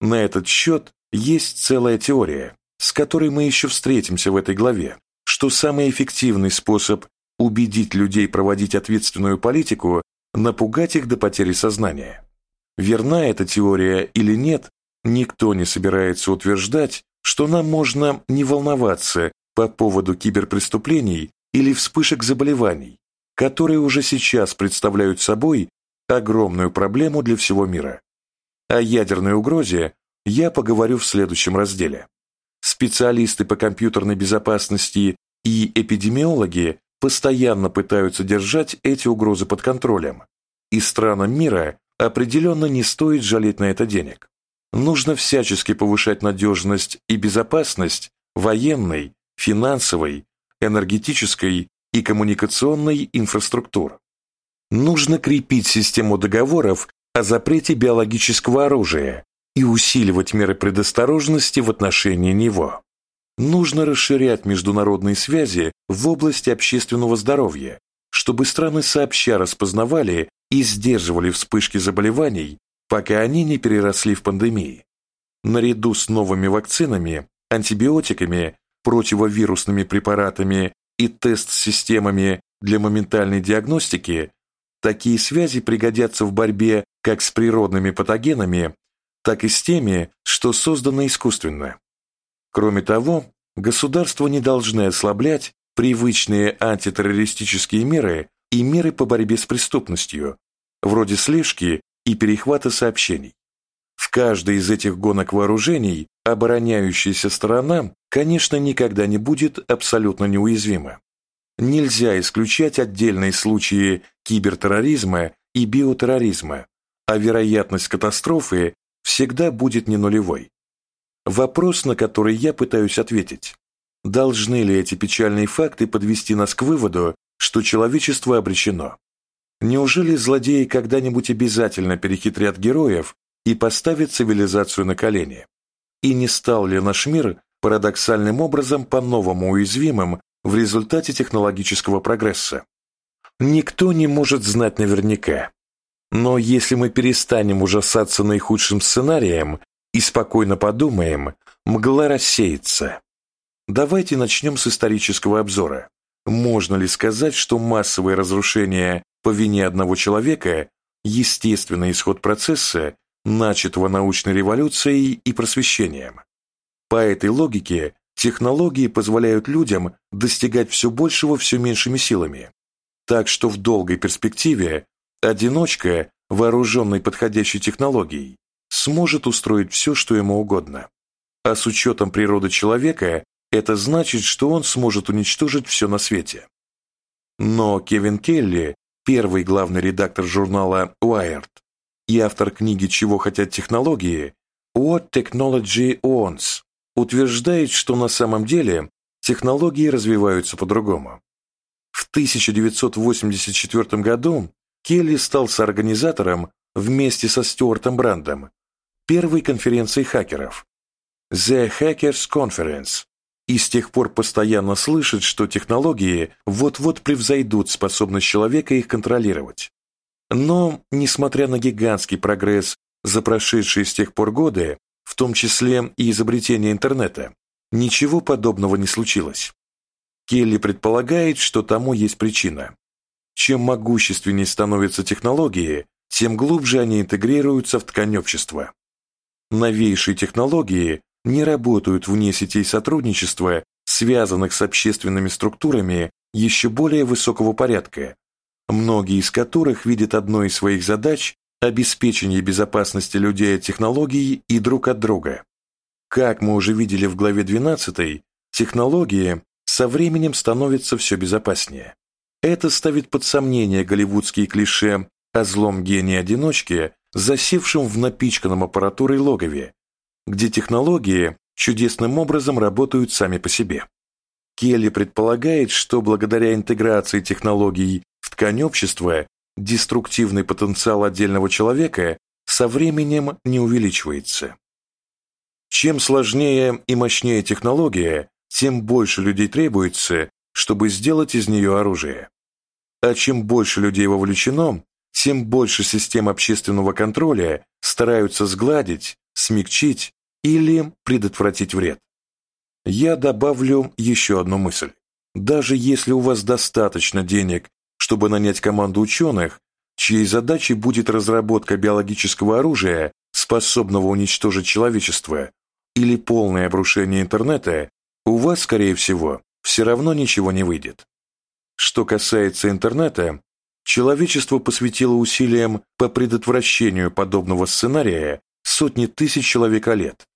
На этот счет есть целая теория, с которой мы еще встретимся в этой главе, что самый эффективный способ убедить людей проводить ответственную политику – напугать их до потери сознания. Верна эта теория или нет, никто не собирается утверждать, что нам можно не волноваться по поводу киберпреступлений или вспышек заболеваний, которые уже сейчас представляют собой огромную проблему для всего мира. О ядерной угрозе я поговорю в следующем разделе. Специалисты по компьютерной безопасности и эпидемиологи постоянно пытаются держать эти угрозы под контролем, и странам мира определенно не стоит жалеть на это денег. Нужно всячески повышать надежность и безопасность военной, финансовой, энергетической и коммуникационной инфраструктур. Нужно крепить систему договоров о запрете биологического оружия и усиливать меры предосторожности в отношении него. Нужно расширять международные связи в области общественного здоровья, чтобы страны сообща распознавали и сдерживали вспышки заболеваний, пока они не переросли в пандемии. Наряду с новыми вакцинами, антибиотиками, противовирусными препаратами и тест-системами для моментальной диагностики, такие связи пригодятся в борьбе как с природными патогенами, так и с теми, что созданы искусственно. Кроме того, государства не должны ослаблять привычные антитеррористические меры и меры по борьбе с преступностью, вроде слежки и перехвата сообщений. В каждой из этих гонок вооружений обороняющаяся сторона, конечно, никогда не будет абсолютно неуязвима. Нельзя исключать отдельные случаи кибертерроризма и биотерроризма, а вероятность катастрофы всегда будет не нулевой. Вопрос, на который я пытаюсь ответить. Должны ли эти печальные факты подвести нас к выводу, что человечество обречено? Неужели злодеи когда-нибудь обязательно перехитрят героев и поставят цивилизацию на колени? И не стал ли наш мир парадоксальным образом по-новому уязвимым в результате технологического прогресса? Никто не может знать наверняка. Но если мы перестанем ужасаться наихудшим сценарием и спокойно подумаем, мгла рассеется. Давайте начнем с исторического обзора. Можно ли сказать, что массовое разрушение по вине одного человека – естественный исход процесса, начатого научной революцией и просвещением? По этой логике технологии позволяют людям достигать все большего все меньшими силами. Так что в долгой перспективе одиночка, вооруженный подходящей технологией, сможет устроить все, что ему угодно. А с учетом природы человека, это значит, что он сможет уничтожить все на свете. Но Кевин Келли, первый главный редактор журнала Wired и автор книги «Чего хотят технологии» What Technology Wants, утверждает, что на самом деле технологии развиваются по-другому. В 1984 году Келли стал соорганизатором вместе со Стюартом Брандом первой конференции хакеров The Hackers Conference и с тех пор постоянно слышит, что технологии вот-вот превзойдут способность человека их контролировать. Но, несмотря на гигантский прогресс за прошедшие с тех пор годы, в том числе и изобретение интернета, ничего подобного не случилось. Келли предполагает, что тому есть причина. Чем могущественнее становятся технологии, тем глубже они интегрируются в ткань общества. Новейшие технологии не работают вне сетей сотрудничества, связанных с общественными структурами еще более высокого порядка, многие из которых видят одной из своих задач обеспечение безопасности людей от технологий и друг от друга. Как мы уже видели в главе 12, технологии со временем становятся все безопаснее. Это ставит под сомнение голливудские клише о злом гении-одиночке, засевшем в напичканном аппаратурой логове, где технологии чудесным образом работают сами по себе. Келли предполагает, что благодаря интеграции технологий в ткань общества деструктивный потенциал отдельного человека со временем не увеличивается. Чем сложнее и мощнее технология, тем больше людей требуется, чтобы сделать из нее оружие. А чем больше людей вовлечено, тем больше систем общественного контроля стараются сгладить, смягчить или предотвратить вред. Я добавлю еще одну мысль. Даже если у вас достаточно денег чтобы нанять команду ученых, чьей задачей будет разработка биологического оружия, способного уничтожить человечество, или полное обрушение интернета, у вас, скорее всего, все равно ничего не выйдет. Что касается интернета, человечество посвятило усилиям по предотвращению подобного сценария сотни тысяч человеколет,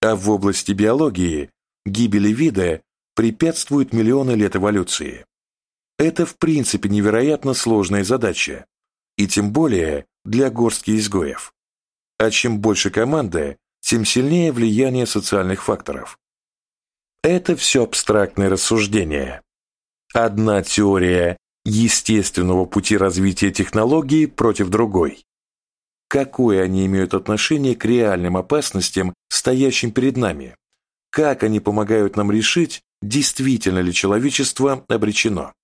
а в области биологии гибели вида препятствуют миллионы лет эволюции. Это в принципе невероятно сложная задача, и тем более для горстки изгоев. А чем больше команды, тем сильнее влияние социальных факторов. Это все абстрактное рассуждение. Одна теория естественного пути развития технологий против другой. Какое они имеют отношение к реальным опасностям, стоящим перед нами? Как они помогают нам решить, действительно ли человечество обречено?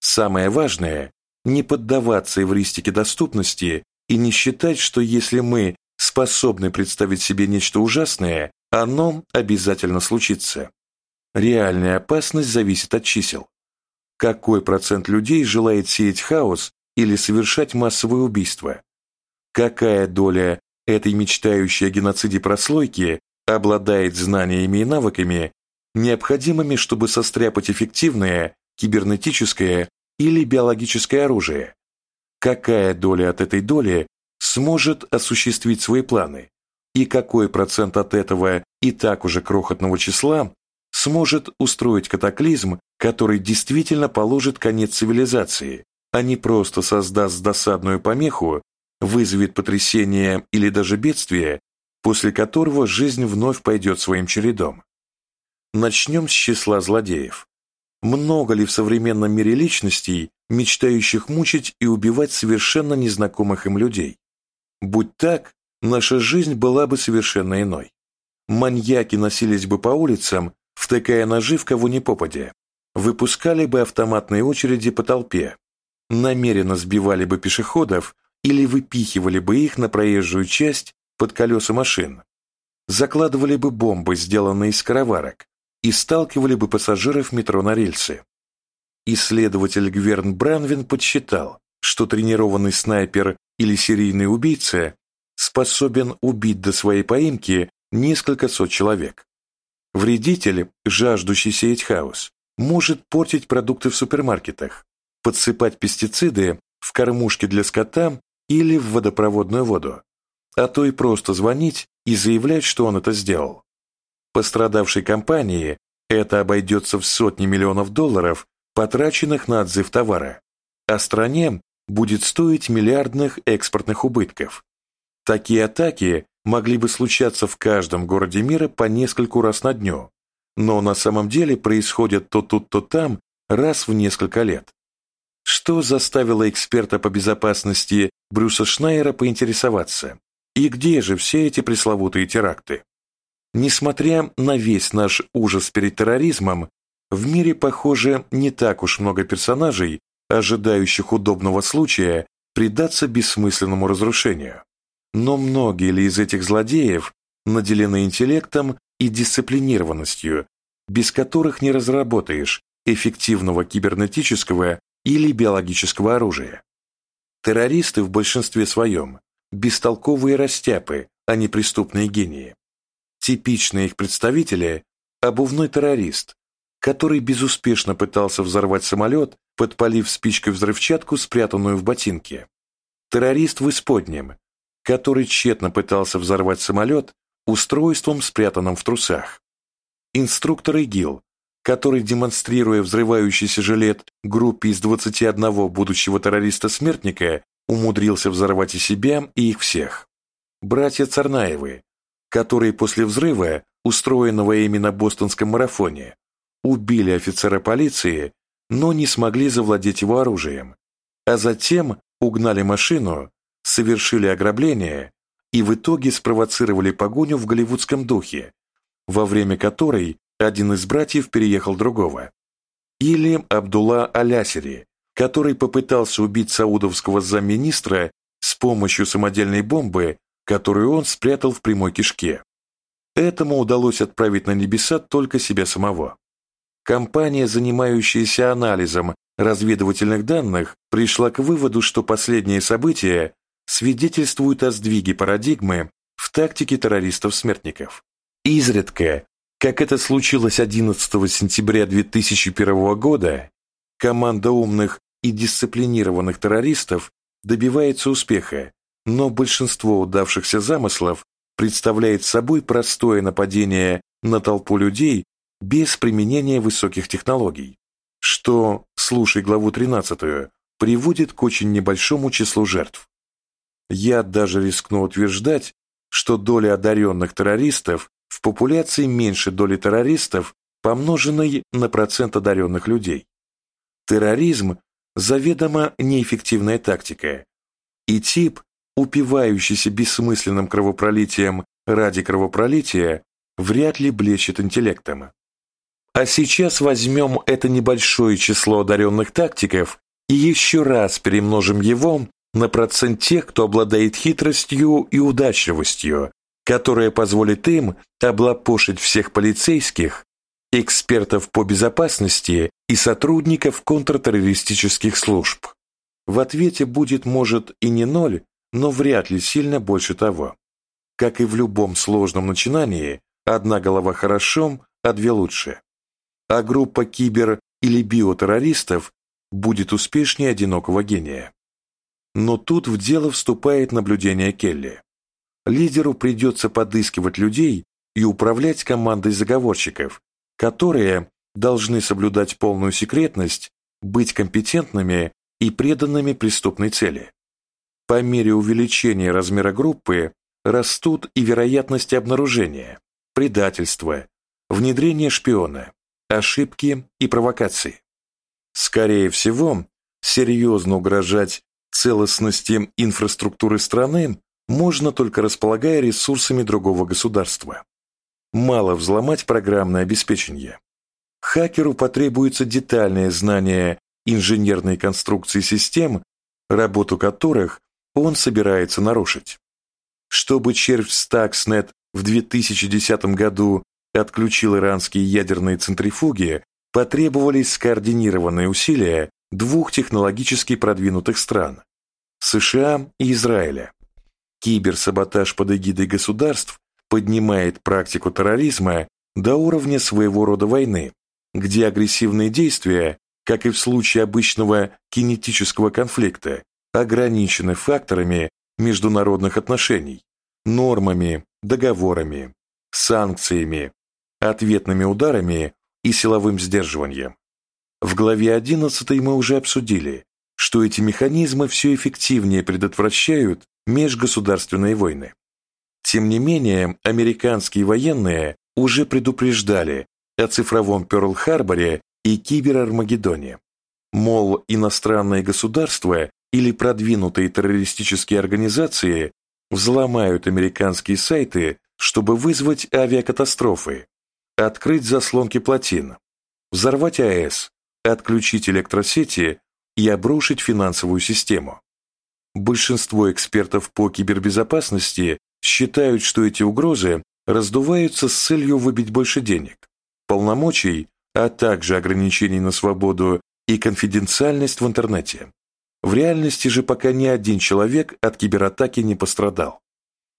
Самое важное – не поддаваться эвристике доступности и не считать, что если мы способны представить себе нечто ужасное, оно обязательно случится. Реальная опасность зависит от чисел. Какой процент людей желает сеять хаос или совершать массовые убийства? Какая доля этой мечтающей о геноциде прослойки обладает знаниями и навыками, необходимыми, чтобы состряпать эффективное кибернетическое или биологическое оружие. Какая доля от этой доли сможет осуществить свои планы, и какой процент от этого и так уже крохотного числа сможет устроить катаклизм, который действительно положит конец цивилизации, а не просто создаст досадную помеху, вызовет потрясение или даже бедствие, после которого жизнь вновь пойдет своим чередом. Начнем с числа злодеев. Много ли в современном мире личностей, мечтающих мучить и убивать совершенно незнакомых им людей? Будь так, наша жизнь была бы совершенно иной. Маньяки носились бы по улицам, втыкая ножи в кого ни попадя, выпускали бы автоматные очереди по толпе, намеренно сбивали бы пешеходов или выпихивали бы их на проезжую часть под колеса машин, закладывали бы бомбы, сделанные из скороварок, и сталкивали бы пассажиров метро на рельсы. Исследователь Гверн Бранвин подсчитал, что тренированный снайпер или серийный убийца способен убить до своей поимки несколько сот человек. Вредитель, жаждущий сеять хаос, может портить продукты в супермаркетах, подсыпать пестициды в кормушки для скота или в водопроводную воду, а то и просто звонить и заявлять, что он это сделал. Пострадавшей компании это обойдется в сотни миллионов долларов, потраченных на отзыв товара, а стране будет стоить миллиардных экспортных убытков. Такие атаки могли бы случаться в каждом городе мира по нескольку раз на дню, но на самом деле происходят то тут, то там раз в несколько лет. Что заставило эксперта по безопасности Брюса Шнайера поинтересоваться? И где же все эти пресловутые теракты? Несмотря на весь наш ужас перед терроризмом, в мире, похоже, не так уж много персонажей, ожидающих удобного случая предаться бессмысленному разрушению. Но многие ли из этих злодеев наделены интеллектом и дисциплинированностью, без которых не разработаешь эффективного кибернетического или биологического оружия? Террористы в большинстве своем – бестолковые растяпы, а не преступные гении. Типичные их представители – обувной террорист, который безуспешно пытался взорвать самолет, подпалив спичкой взрывчатку, спрятанную в ботинке. террорист в исподнем, который тщетно пытался взорвать самолет устройством, спрятанным в трусах. Инструктор ИГИЛ, который, демонстрируя взрывающийся жилет группе из 21 будущего террориста-смертника, умудрился взорвать и себя, и их всех. Братья Царнаевы, которые после взрыва, устроенного ими на бостонском марафоне, убили офицера полиции, но не смогли завладеть его оружием, а затем угнали машину, совершили ограбление и в итоге спровоцировали погоню в голливудском духе, во время которой один из братьев переехал другого. Или Абдулла Алясери, который попытался убить саудовского замминистра с помощью самодельной бомбы, которую он спрятал в прямой кишке. Этому удалось отправить на небеса только себя самого. Компания, занимающаяся анализом разведывательных данных, пришла к выводу, что последние события свидетельствуют о сдвиге парадигмы в тактике террористов-смертников. Изредка, как это случилось 11 сентября 2001 года, команда умных и дисциплинированных террористов добивается успеха, но большинство удавшихся замыслов представляет собой простое нападение на толпу людей без применения высоких технологий, что, слушай главу 13, приводит к очень небольшому числу жертв. Я даже рискну утверждать, что доля одаренных террористов в популяции меньше доли террористов, помноженной на процент одаренных людей. Терроризм – заведомо неэффективная тактика, и тип, упивающийся бессмысленным кровопролитием ради кровопролития, вряд ли блещет интеллектом. А сейчас возьмем это небольшое число одаренных тактиков и еще раз перемножим его на процент тех, кто обладает хитростью и удачливостью, которая позволит им облапошить всех полицейских, экспертов по безопасности и сотрудников контртеррористических служб. В ответе будет, может, и не ноль, но вряд ли сильно больше того. Как и в любом сложном начинании, одна голова хорошо, а две лучше а группа кибер- или биотеррористов будет успешнее одинокого гения. Но тут в дело вступает наблюдение Келли. Лидеру придется подыскивать людей и управлять командой заговорщиков, которые должны соблюдать полную секретность, быть компетентными и преданными преступной цели. По мере увеличения размера группы растут и вероятности обнаружения, предательства, внедрения шпиона, ошибки и провокации. Скорее всего, серьезно угрожать целостности инфраструктуры страны можно только располагая ресурсами другого государства. Мало взломать программное обеспечение. Хакеру потребуется детальное знание инженерной конструкции систем, работу которых он собирается нарушить. Чтобы червь Stuxnet в 2010 году отключил иранские ядерные центрифуги, потребовались скоординированные усилия двух технологически продвинутых стран – США и Израиля. Киберсаботаж под эгидой государств поднимает практику терроризма до уровня своего рода войны, где агрессивные действия, как и в случае обычного кинетического конфликта, ограничены факторами международных отношений, нормами, договорами, санкциями, ответными ударами и силовым сдерживанием. В главе 11 мы уже обсудили, что эти механизмы все эффективнее предотвращают межгосударственные войны. Тем не менее, американские военные уже предупреждали о цифровом Пёрл-Харборе и Кибер-Армагеддоне. Мол, иностранные государства или продвинутые террористические организации взломают американские сайты, чтобы вызвать авиакатастрофы, открыть заслонки плотин, взорвать АЭС, отключить электросети и обрушить финансовую систему. Большинство экспертов по кибербезопасности считают, что эти угрозы раздуваются с целью выбить больше денег, полномочий, а также ограничений на свободу и конфиденциальность в интернете. В реальности же пока ни один человек от кибератаки не пострадал.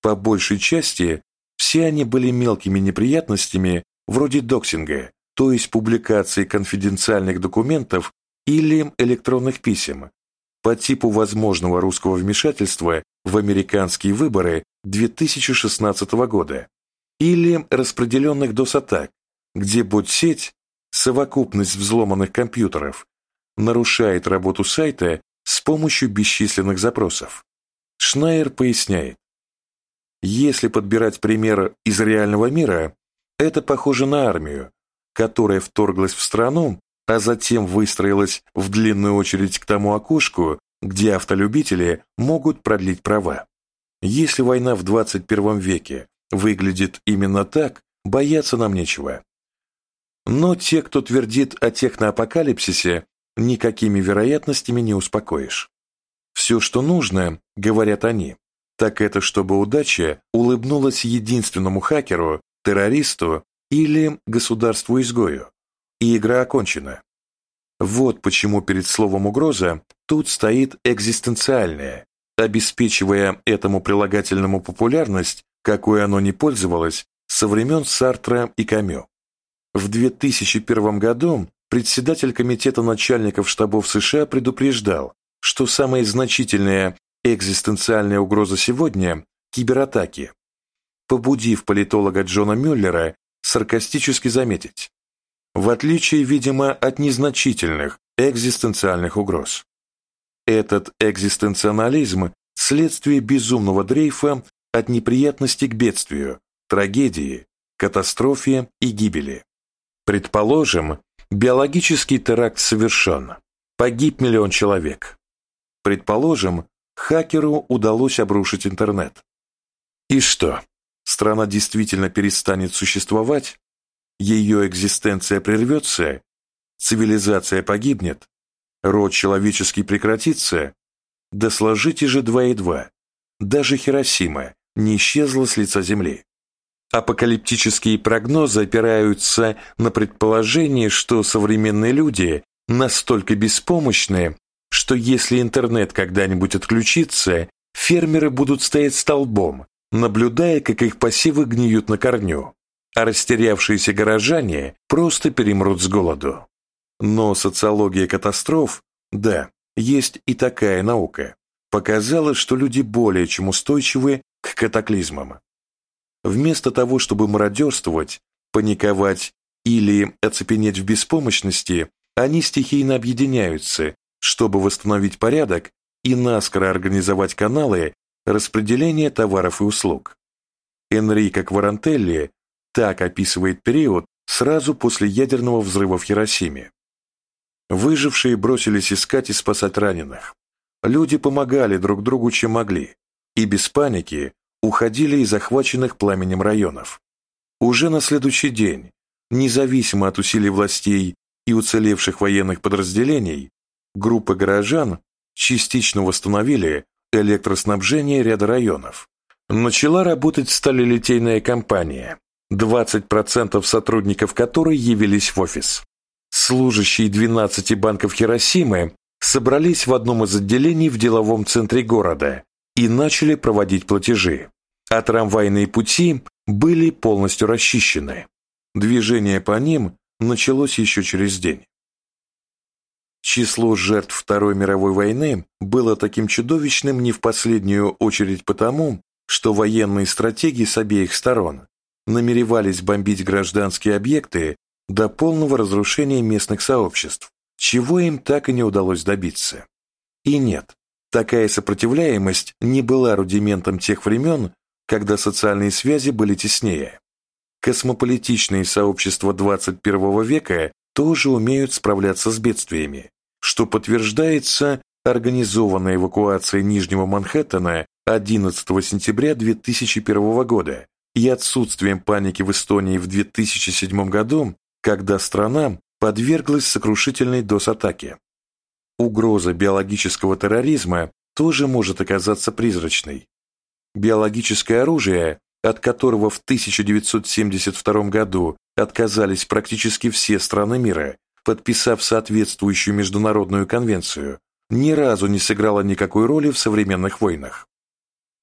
По большей части все они были мелкими неприятностями вроде доксинга, то есть публикации конфиденциальных документов или электронных писем, по типу возможного русского вмешательства в американские выборы 2016 года или распределенных DOS-атак, где бот-сеть, совокупность взломанных компьютеров, нарушает работу сайта с помощью бесчисленных запросов. Шнайер поясняет, если подбирать пример из реального мира, это похоже на армию, которая вторглась в страну, а затем выстроилась в длинную очередь к тому окошку, где автолюбители могут продлить права. Если война в 21 веке выглядит именно так, бояться нам нечего. Но те, кто твердит о техноапокалипсисе, никакими вероятностями не успокоишь. Все, что нужно, говорят они, так это чтобы удача улыбнулась единственному хакеру, террористу или государству-изгою, и игра окончена. Вот почему перед словом «угроза» тут стоит экзистенциальное, обеспечивая этому прилагательному популярность, какой оно не пользовалось со времен Сартра и Камю. В 2001 году председатель Комитета начальников штабов США предупреждал, что самая значительная экзистенциальная угроза сегодня – кибератаки, побудив политолога Джона Мюллера саркастически заметить, в отличие, видимо, от незначительных экзистенциальных угроз. Этот экзистенциализм – следствие безумного дрейфа от неприятности к бедствию, трагедии, катастрофе и гибели. Предположим, биологический теракт совершен, погиб миллион человек. Предположим, хакеру удалось обрушить интернет. И что, страна действительно перестанет существовать? Ее экзистенция прервется, цивилизация погибнет, род человеческий прекратится, да сложите же два и два. Даже Хиросима не исчезла с лица Земли. Апокалиптические прогнозы опираются на предположение, что современные люди настолько беспомощны, что если интернет когда-нибудь отключится, фермеры будут стоять столбом, наблюдая, как их посевы гниют на корню а растерявшиеся горожане просто перемрут с голоду. Но социология катастроф, да, есть и такая наука, показала, что люди более чем устойчивы к катаклизмам. Вместо того, чтобы мародерствовать, паниковать или оцепенеть в беспомощности, они стихийно объединяются, чтобы восстановить порядок и наскоро организовать каналы распределения товаров и услуг. Энрико Кварантелли так описывает период сразу после ядерного взрыва в Хиросиме. Выжившие бросились искать и спасать раненых. Люди помогали друг другу, чем могли, и без паники уходили из захваченных пламенем районов. Уже на следующий день, независимо от усилий властей и уцелевших военных подразделений, группы горожан частично восстановили электроснабжение ряда районов. Начала работать сталелитейная компания, 20% сотрудников которой явились в офис. Служащие 12 банков Хиросимы собрались в одном из отделений в деловом центре города и начали проводить платежи, а трамвайные пути были полностью расчищены. Движение по ним началось еще через день. Число жертв Второй мировой войны было таким чудовищным не в последнюю очередь потому, что военные стратегии с обеих сторон намеревались бомбить гражданские объекты до полного разрушения местных сообществ, чего им так и не удалось добиться. И нет, такая сопротивляемость не была рудиментом тех времен, когда социальные связи были теснее. Космополитичные сообщества 21 века тоже умеют справляться с бедствиями, что подтверждается организованной эвакуацией Нижнего Манхэттена 11 сентября 2001 года и отсутствием паники в Эстонии в 2007 году, когда страна подверглась сокрушительной DOS-атаке. Угроза биологического терроризма тоже может оказаться призрачной. Биологическое оружие, от которого в 1972 году отказались практически все страны мира, подписав соответствующую международную конвенцию, ни разу не сыграло никакой роли в современных войнах.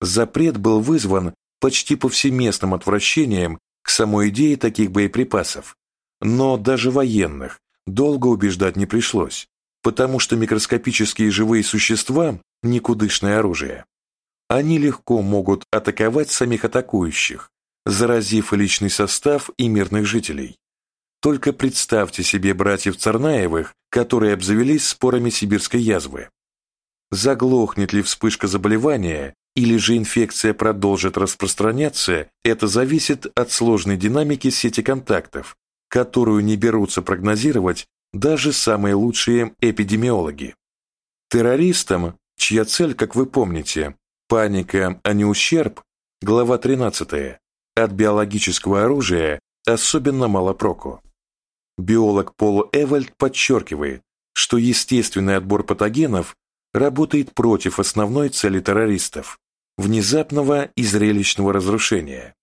Запрет был вызван почти повсеместным отвращением к самой идее таких боеприпасов, но даже военных долго убеждать не пришлось, потому что микроскопические живые существа – никудышное оружие. Они легко могут атаковать самих атакующих, заразив личный состав и мирных жителей. Только представьте себе братьев Царнаевых, которые обзавелись спорами сибирской язвы. Заглохнет ли вспышка заболевания или же инфекция продолжит распространяться, это зависит от сложной динамики сети контактов, которую не берутся прогнозировать даже самые лучшие эпидемиологи. Террористам, чья цель, как вы помните, паника, а не ущерб, глава 13, от биологического оружия особенно мало проку. Биолог Пол Эвальд подчеркивает, что естественный отбор патогенов работает против основной цели террористов – внезапного и зрелищного разрушения.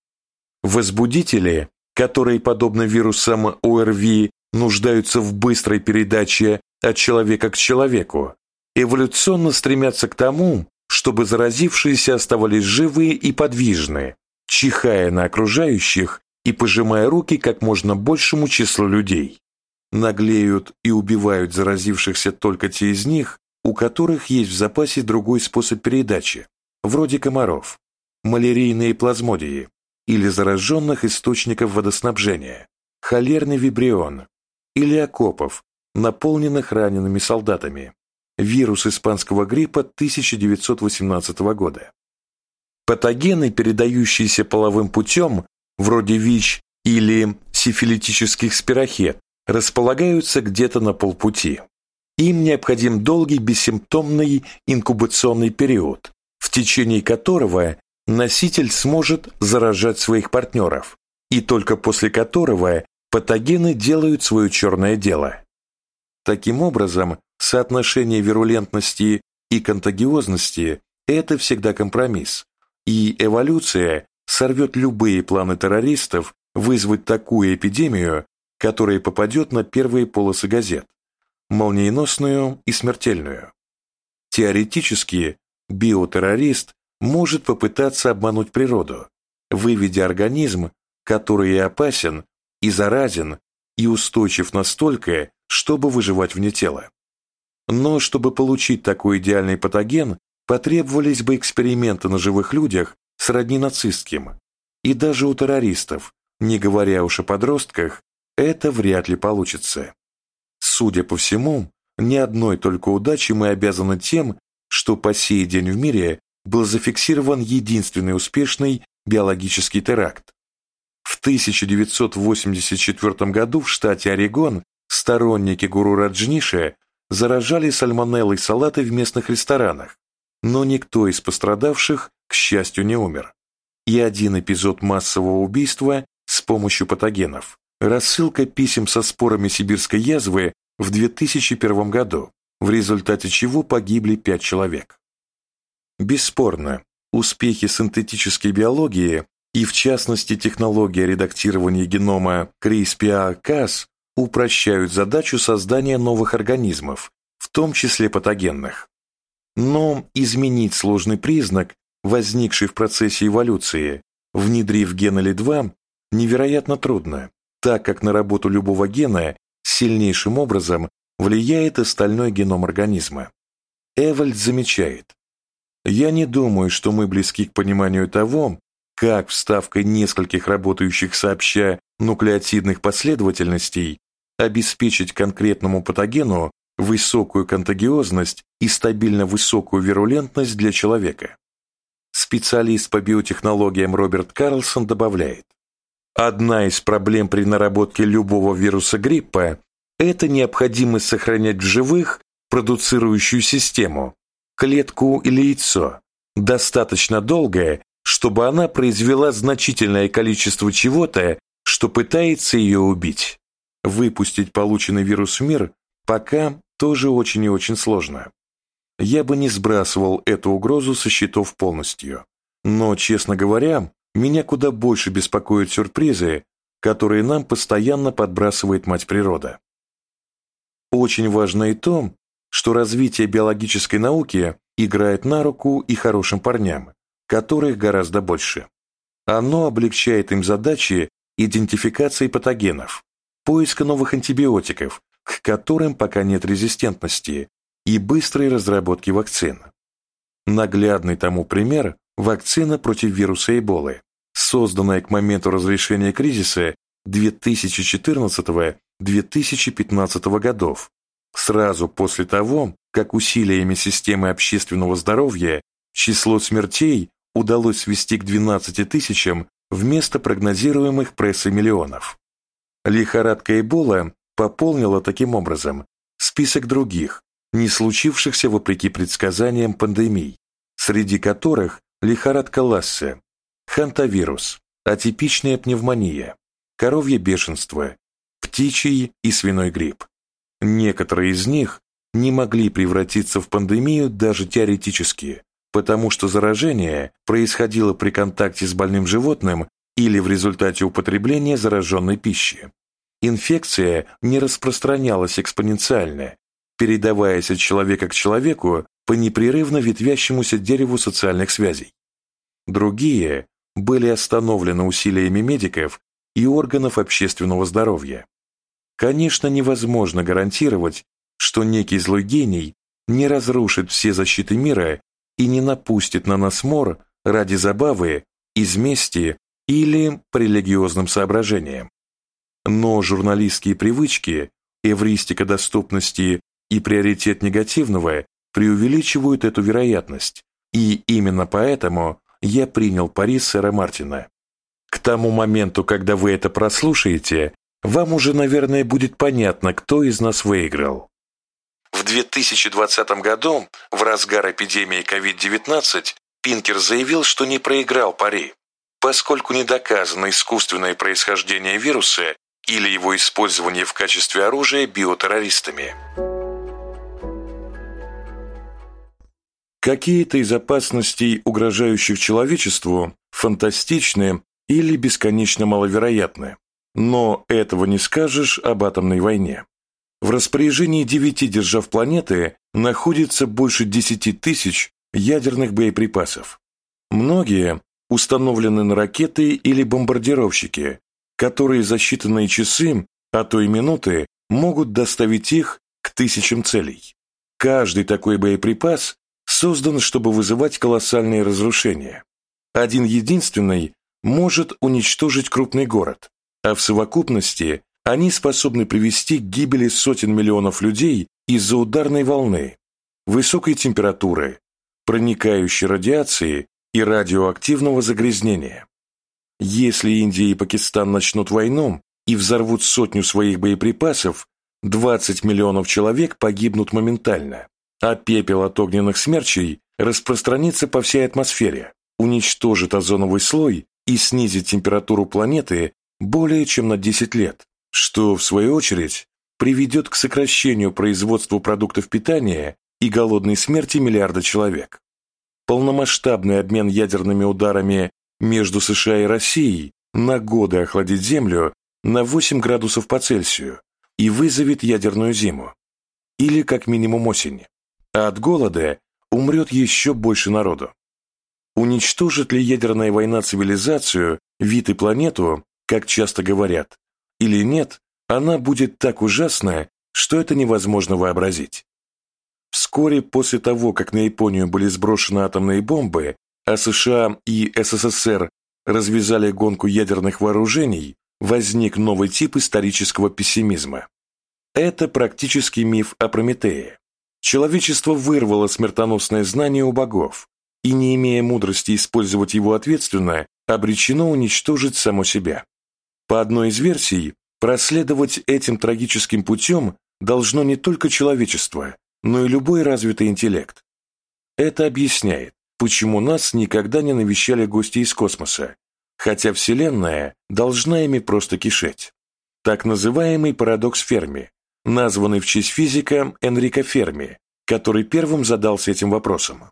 Возбудители, которые, подобно вирусам ОРВИ, нуждаются в быстрой передаче от человека к человеку, эволюционно стремятся к тому, чтобы заразившиеся оставались живые и подвижны, чихая на окружающих и пожимая руки как можно большему числу людей. Наглеют и убивают заразившихся только те из них, у которых есть в запасе другой способ передачи, вроде комаров, малярийные плазмодии или зараженных источников водоснабжения, холерный вибрион или окопов, наполненных ранеными солдатами, вирус испанского гриппа 1918 года. Патогены, передающиеся половым путем, вроде ВИЧ или сифилитических спирохет, располагаются где-то на полпути. Им необходим долгий бессимптомный инкубационный период, в течение которого носитель сможет заражать своих партнеров, и только после которого патогены делают свое черное дело. Таким образом, соотношение вирулентности и контагиозности – это всегда компромисс, и эволюция сорвет любые планы террористов вызвать такую эпидемию, которая попадет на первые полосы газет, молниеносную и смертельную. Теоретически, биотеррорист может попытаться обмануть природу, выведя организм, который и опасен, и заразен, и устойчив настолько, чтобы выживать вне тела. Но чтобы получить такой идеальный патоген, потребовались бы эксперименты на живых людях сродни нацистским. И даже у террористов, не говоря уж о подростках, это вряд ли получится. Судя по всему, ни одной только удачи мы обязаны тем, что по сей день в мире был зафиксирован единственный успешный биологический теракт. В 1984 году в штате Орегон сторонники гуру Раджниша заражали сальмонеллой салаты в местных ресторанах, но никто из пострадавших, к счастью, не умер. И один эпизод массового убийства с помощью патогенов – рассылка писем со спорами сибирской язвы в 2001 году, в результате чего погибли пять человек. Бесспорно, успехи синтетической биологии и, в частности, технология редактирования генома CRISPR-Cas упрощают задачу создания новых организмов, в том числе патогенных. Но изменить сложный признак, возникший в процессе эволюции, внедрив ген или два, невероятно трудно, так как на работу любого гена сильнейшим образом влияет остальной геном организма. Эвальд замечает, «Я не думаю, что мы близки к пониманию того, как вставкой нескольких работающих сообща нуклеотидных последовательностей обеспечить конкретному патогену высокую контагиозность и стабильно высокую вирулентность для человека. Специалист по биотехнологиям Роберт Карлсон добавляет, Одна из проблем при наработке любого вируса гриппа – это необходимость сохранять в живых продуцирующую систему, клетку или яйцо, достаточно долгое, чтобы она произвела значительное количество чего-то, что пытается ее убить. Выпустить полученный вирус в мир пока тоже очень и очень сложно. Я бы не сбрасывал эту угрозу со счетов полностью. Но, честно говоря, меня куда больше беспокоят сюрпризы, которые нам постоянно подбрасывает мать природа. Очень важно и то, что развитие биологической науки играет на руку и хорошим парням, которых гораздо больше. Оно облегчает им задачи идентификации патогенов, поиска новых антибиотиков, к которым пока нет резистентности, и быстрой разработки вакцин. Наглядный тому пример – вакцина против вируса Эболы, созданная к моменту разрешения кризиса 2014-2015 годов, сразу после того, как усилиями системы общественного здоровья число смертей удалось свести к 12 тысячам вместо прогнозируемых прессой миллионов. Лихорадка Эбола пополнила таким образом список других, не случившихся вопреки предсказаниям пандемий, среди которых лихорадка Лассе, хантавирус, атипичная пневмония, коровье бешенство, птичий и свиной грипп. Некоторые из них не могли превратиться в пандемию даже теоретически, потому что заражение происходило при контакте с больным животным или в результате употребления зараженной пищи. Инфекция не распространялась экспоненциально, передаваясь от человека к человеку по непрерывно ветвящемуся дереву социальных связей. Другие были остановлены усилиями медиков и органов общественного здоровья. Конечно, невозможно гарантировать, что некий злой гений не разрушит все защиты мира и не напустит на нас мор ради забавы, из мести или по религиозным соображениям. Но журналистские привычки, эвристика доступности и приоритет негативного преувеличивают эту вероятность, и именно поэтому я принял пари сэра Мартина. К тому моменту, когда вы это прослушаете, вам уже, наверное, будет понятно, кто из нас выиграл. В 2020 году, в разгар эпидемии COVID-19, Пинкер заявил, что не проиграл пари, поскольку не доказано искусственное происхождение вируса или его использование в качестве оружия биотеррористами. Какие-то из опасностей, угрожающих человечеству, фантастичны или бесконечно маловероятны. Но этого не скажешь об атомной войне. В распоряжении девяти держав планеты находится больше десяти тысяч ядерных боеприпасов. Многие установлены на ракеты или бомбардировщики, которые за считанные часы, а то и минуты, могут доставить их к тысячам целей. Каждый такой боеприпас создан, чтобы вызывать колоссальные разрушения. Один единственный может уничтожить крупный город, а в совокупности они способны привести к гибели сотен миллионов людей из-за ударной волны, высокой температуры, проникающей радиации и радиоактивного загрязнения. Если Индия и Пакистан начнут войну и взорвут сотню своих боеприпасов, 20 миллионов человек погибнут моментально а пепел от огненных смерчей распространится по всей атмосфере, уничтожит озоновый слой и снизит температуру планеты более чем на 10 лет, что, в свою очередь, приведет к сокращению производства продуктов питания и голодной смерти миллиарда человек. Полномасштабный обмен ядерными ударами между США и Россией на годы охладит Землю на 8 градусов по Цельсию и вызовет ядерную зиму, или как минимум осень а от голода умрет еще больше народу. Уничтожит ли ядерная война цивилизацию, вид и планету, как часто говорят, или нет, она будет так ужасна, что это невозможно вообразить. Вскоре после того, как на Японию были сброшены атомные бомбы, а США и СССР развязали гонку ядерных вооружений, возник новый тип исторического пессимизма. Это практически миф о Прометее. Человечество вырвало смертоносное знание у богов и, не имея мудрости использовать его ответственно, обречено уничтожить само себя. По одной из версий, проследовать этим трагическим путем должно не только человечество, но и любой развитый интеллект. Это объясняет, почему нас никогда не навещали гости из космоса, хотя Вселенная должна ими просто кишеть. Так называемый парадокс Ферми, названный в честь физика Энрико Ферми, который первым задался этим вопросом.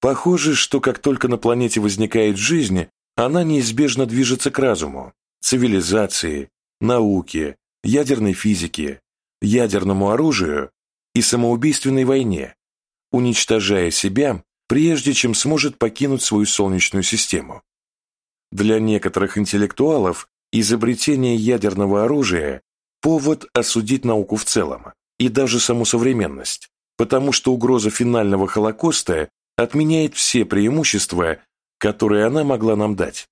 Похоже, что как только на планете возникает жизнь, она неизбежно движется к разуму, цивилизации, науке, ядерной физике, ядерному оружию и самоубийственной войне, уничтожая себя, прежде чем сможет покинуть свою Солнечную систему. Для некоторых интеллектуалов изобретение ядерного оружия повод осудить науку в целом и даже саму современность, потому что угроза финального Холокоста отменяет все преимущества, которые она могла нам дать.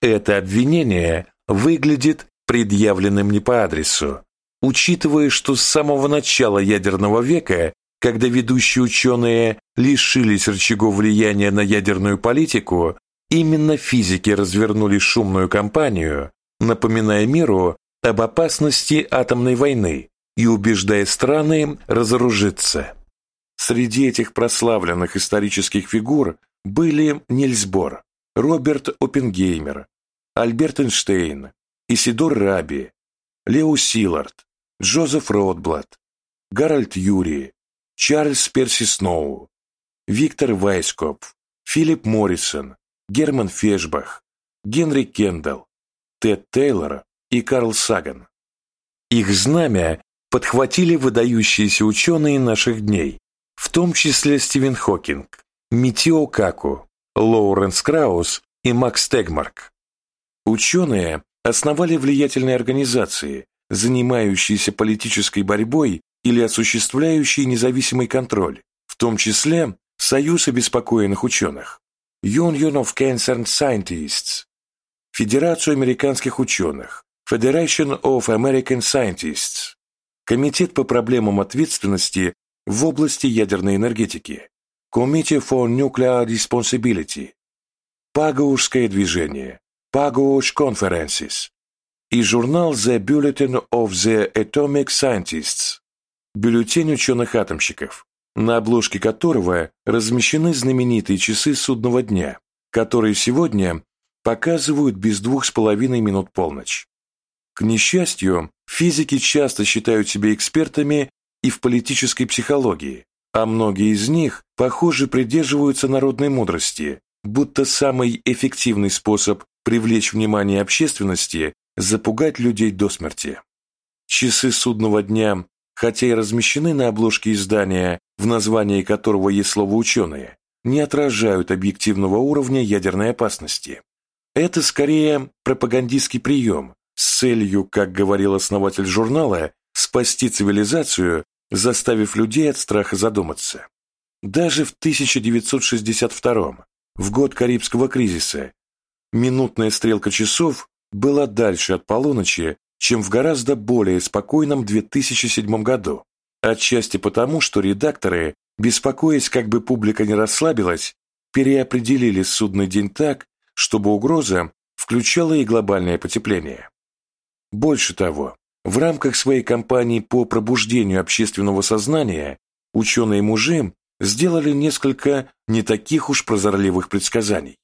Это обвинение выглядит предъявленным не по адресу, учитывая, что с самого начала ядерного века, когда ведущие ученые лишились рычагов влияния на ядерную политику, именно физики развернули шумную кампанию, напоминая миру об опасности атомной войны и убеждая страны разоружиться. Среди этих прославленных исторических фигур были Нильс Бор, Роберт Оппенгеймер, Альберт Эйнштейн, Исидор Раби, Лео Силард, Джозеф Ротблат, Гарольд Юри, Чарльз Перси Сноу, Виктор Вайскопф, Филипп Моррисон, Герман Фешбах, Генри Кендалл, Тед Тейлор и Карл Саган. Их знамя подхватили выдающиеся ученые наших дней, в том числе Стивен Хокинг, Митио Каку, Лоуренс Краус и Макс Тегмарк. Ученые основали влиятельные организации, занимающиеся политической борьбой или осуществляющие независимый контроль, в том числе Союз обеспокоенных ученых, Union of Concerned Scientists, Федерацию американских ученых, Federation of American Scientists, Комитет по проблемам ответственности в области ядерной энергетики, Committee for Nuclear Responsibility, Пагаушское движение, Pagaush Conferences и журнал The Bulletin of the Atomic Scientists, бюллетень ученых-атомщиков, на обложке которого размещены знаменитые часы судного дня, которые сегодня показывают без двух с половиной минут полночь. К несчастью, физики часто считают себя экспертами и в политической психологии, а многие из них, похоже, придерживаются народной мудрости, будто самый эффективный способ привлечь внимание общественности – запугать людей до смерти. Часы судного дня, хотя и размещены на обложке издания, в названии которого есть слово «ученые», не отражают объективного уровня ядерной опасности. Это скорее пропагандистский прием с целью, как говорил основатель журнала, спасти цивилизацию заставив людей от страха задуматься. Даже в 1962 в год Карибского кризиса, минутная стрелка часов была дальше от полуночи, чем в гораздо более спокойном 2007 году, отчасти потому, что редакторы, беспокоясь, как бы публика не расслабилась, переопределили судный день так, чтобы угроза включала и глобальное потепление. Больше того, в рамках своей кампании по пробуждению общественного сознания ученые-мужи сделали несколько не таких уж прозорливых предсказаний.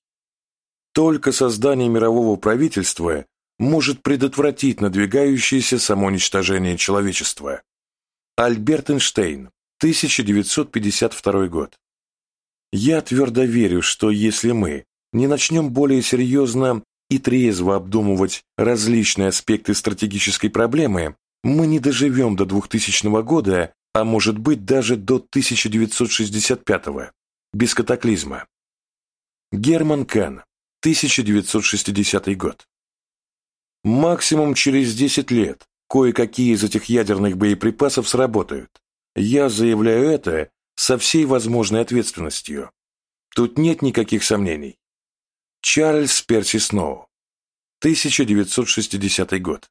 Только создание мирового правительства может предотвратить надвигающееся самоуничтожение человечества. Альберт Эйнштейн, 1952 год. Я твердо верю, что если мы не начнем более серьезно и трезво обдумывать различные аспекты стратегической проблемы, мы не доживем до 2000 года, а может быть даже до 1965 без катаклизма. Герман Кан, 1960 год. Максимум через 10 лет кое-какие из этих ядерных боеприпасов сработают. Я заявляю это со всей возможной ответственностью. Тут нет никаких сомнений. Чарльз Перси Сноу, 1960 год.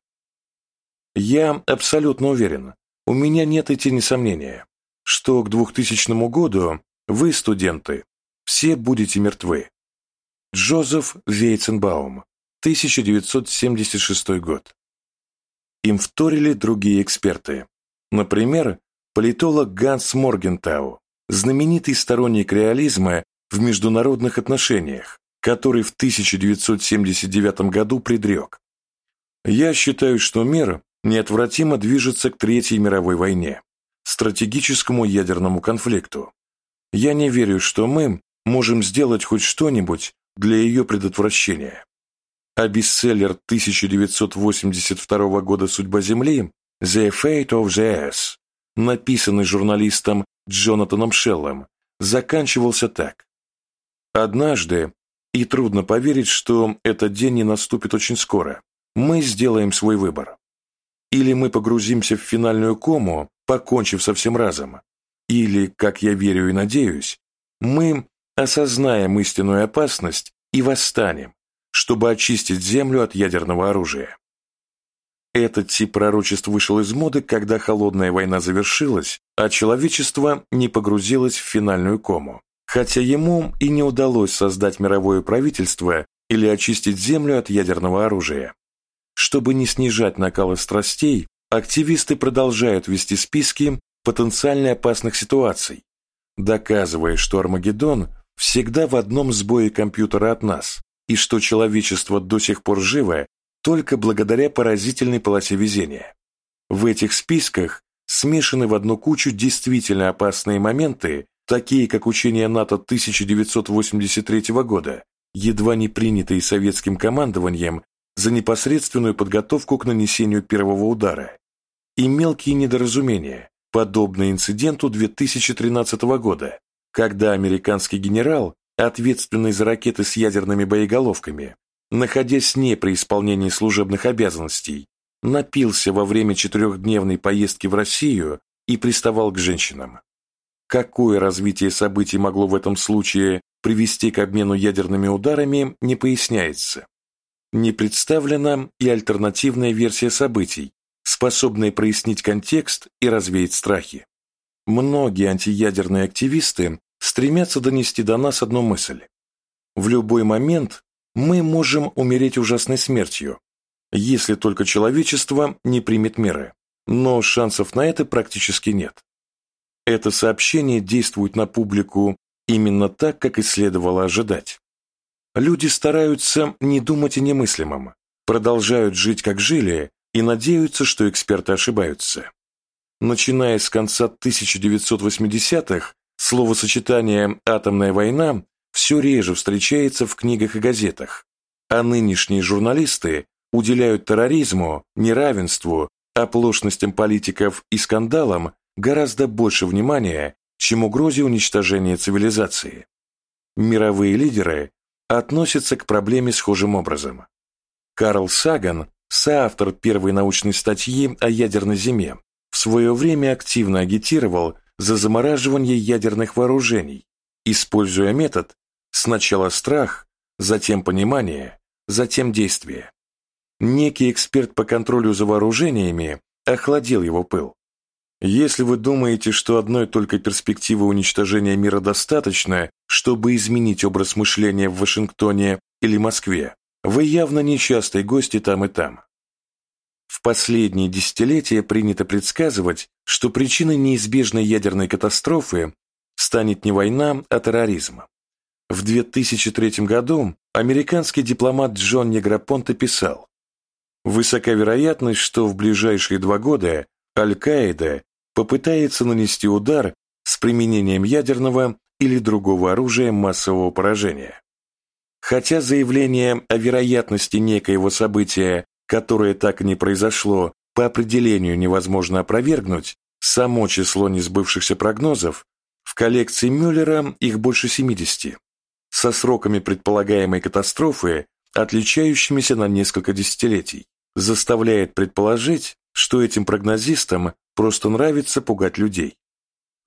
Я абсолютно уверен, у меня нет и тени сомнения, что к 2000 году вы, студенты, все будете мертвы. Джозеф Вейценбаум, 1976 год. Им вторили другие эксперты. Например, политолог Ганс Моргентау, знаменитый сторонник реализма в международных отношениях, который в 1979 году предрек. Я считаю, что мир неотвратимо движется к Третьей мировой войне, стратегическому ядерному конфликту. Я не верю, что мы можем сделать хоть что-нибудь для ее предотвращения. А бестселлер 1982 года «Судьба Земли» «The Fate of the Earth», написанный журналистом Джонатаном Шеллом, заканчивался так. Однажды и трудно поверить, что этот день не наступит очень скоро. Мы сделаем свой выбор. Или мы погрузимся в финальную кому, покончив со всем разом. Или, как я верю и надеюсь, мы осознаем истинную опасность и восстанем, чтобы очистить Землю от ядерного оружия. Этот тип пророчеств вышел из моды, когда холодная война завершилась, а человечество не погрузилось в финальную кому. Хотя ему и не удалось создать мировое правительство или очистить Землю от ядерного оружия. Чтобы не снижать накалы страстей, активисты продолжают вести списки потенциально опасных ситуаций, доказывая, что Армагеддон всегда в одном сбое компьютера от нас, и что человечество до сих пор живо только благодаря поразительной полосе везения. В этих списках смешаны в одну кучу действительно опасные моменты, такие как учение НАТО 1983 года, едва не принятые советским командованием за непосредственную подготовку к нанесению первого удара, и мелкие недоразумения, подобные инциденту 2013 года, когда американский генерал, ответственный за ракеты с ядерными боеголовками, находясь не при исполнении служебных обязанностей, напился во время четырехдневной поездки в Россию и приставал к женщинам. Какое развитие событий могло в этом случае привести к обмену ядерными ударами, не поясняется. Не представлена и альтернативная версия событий, способная прояснить контекст и развеять страхи. Многие антиядерные активисты стремятся донести до нас одну мысль. В любой момент мы можем умереть ужасной смертью, если только человечество не примет меры, но шансов на это практически нет. Это сообщение действует на публику именно так, как и следовало ожидать. Люди стараются не думать о немыслимом, продолжают жить как жили и надеются, что эксперты ошибаются. Начиная с конца 1980-х, словосочетание «атомная война» все реже встречается в книгах и газетах, а нынешние журналисты уделяют терроризму, неравенству, оплошностям политиков и скандалам гораздо больше внимания, чем угрозе уничтожения цивилизации. Мировые лидеры относятся к проблеме схожим образом. Карл Саган, соавтор первой научной статьи о ядерной зиме, в свое время активно агитировал за замораживание ядерных вооружений, используя метод, Сначала страх, затем понимание, затем действие. Некий эксперт по контролю за вооружениями охладил его пыл. Если вы думаете, что одной только перспективы уничтожения мира достаточно, чтобы изменить образ мышления в Вашингтоне или Москве, вы явно нечастый гость и там, и там. В последние десятилетия принято предсказывать, что причиной неизбежной ядерной катастрофы станет не война, а терроризм. В 2003 году американский дипломат Джон Неграпонте писал «Высока вероятность, что в ближайшие два года Аль-Каида попытается нанести удар с применением ядерного или другого оружия массового поражения». Хотя заявление о вероятности некоего события, которое так и не произошло, по определению невозможно опровергнуть, само число несбывшихся прогнозов, в коллекции Мюллера их больше 70 со сроками предполагаемой катастрофы, отличающимися на несколько десятилетий, заставляет предположить, что этим прогнозистам просто нравится пугать людей.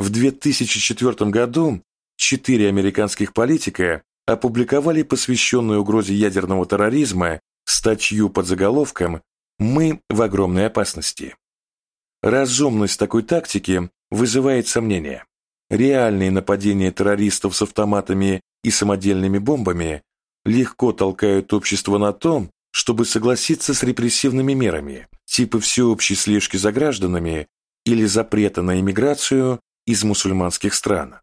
В 2004 году четыре американских политика опубликовали посвященную угрозе ядерного терроризма статью под заголовком «Мы в огромной опасности». Разумность такой тактики вызывает сомнения. Реальные нападения террористов с автоматами и самодельными бомбами легко толкают общество на том, чтобы согласиться с репрессивными мерами, типа всеобщей слежки за гражданами или запрета на иммиграцию из мусульманских стран.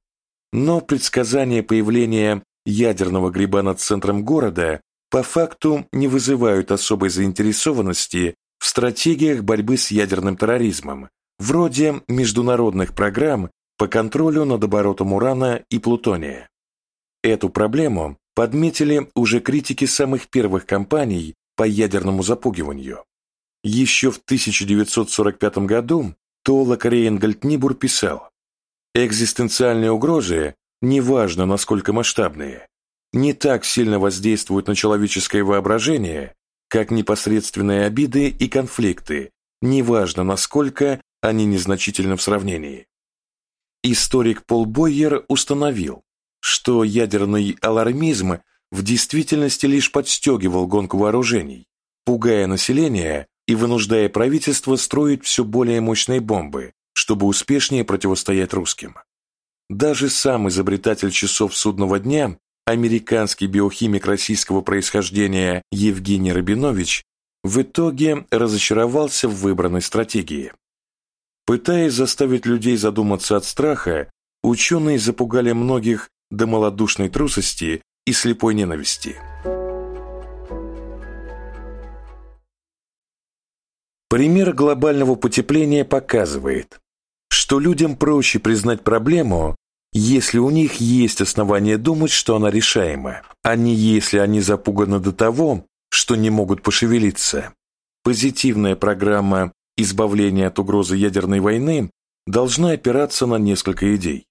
Но предсказания появления ядерного гриба над центром города по факту не вызывают особой заинтересованности в стратегиях борьбы с ядерным терроризмом, вроде международных программ по контролю над оборотом урана и плутония. Эту проблему подметили уже критики самых первых кампаний по ядерному запугиванию. Еще в 1945 году Толок Рейнгольд Нибур писал, «Экзистенциальные угрозы, неважно насколько масштабные, не так сильно воздействуют на человеческое воображение, как непосредственные обиды и конфликты неважно, насколько они незначительны в сравнении. Историк Пол Бойер установил, что ядерный алармизм в действительности лишь подстегивал гонку вооружений, пугая население и вынуждая правительство строить все более мощные бомбы, чтобы успешнее противостоять русским. Даже сам изобретатель часов судного дня, американский биохимик российского происхождения Евгений Рабинович, в итоге разочаровался в выбранной стратегии. Пытаясь заставить людей задуматься от страха, ученые запугали многих до малодушной трусости и слепой ненависти. Пример глобального потепления показывает, что людям проще признать проблему, если у них есть основания думать, что она решаема, а не если они запуганы до того, что не могут пошевелиться. Позитивная программа избавления от угрозы ядерной войны должна опираться на несколько идей.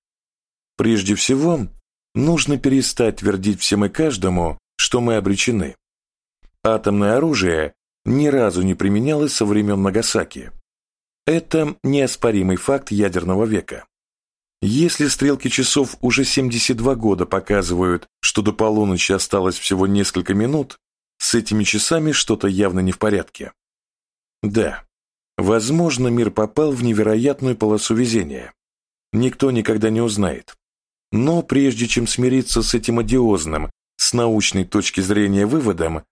Прежде всего, нужно перестать твердить всем и каждому, что мы обречены. Атомное оружие ни разу не применялось со времен Нагасаки. Это неоспоримый факт ядерного века. Если стрелки часов уже 72 года показывают, что до полуночи осталось всего несколько минут, с этими часами что-то явно не в порядке. Да, возможно, мир попал в невероятную полосу везения. Никто никогда не узнает. Но прежде чем смириться с этим одиозным, с научной точки зрения выводом,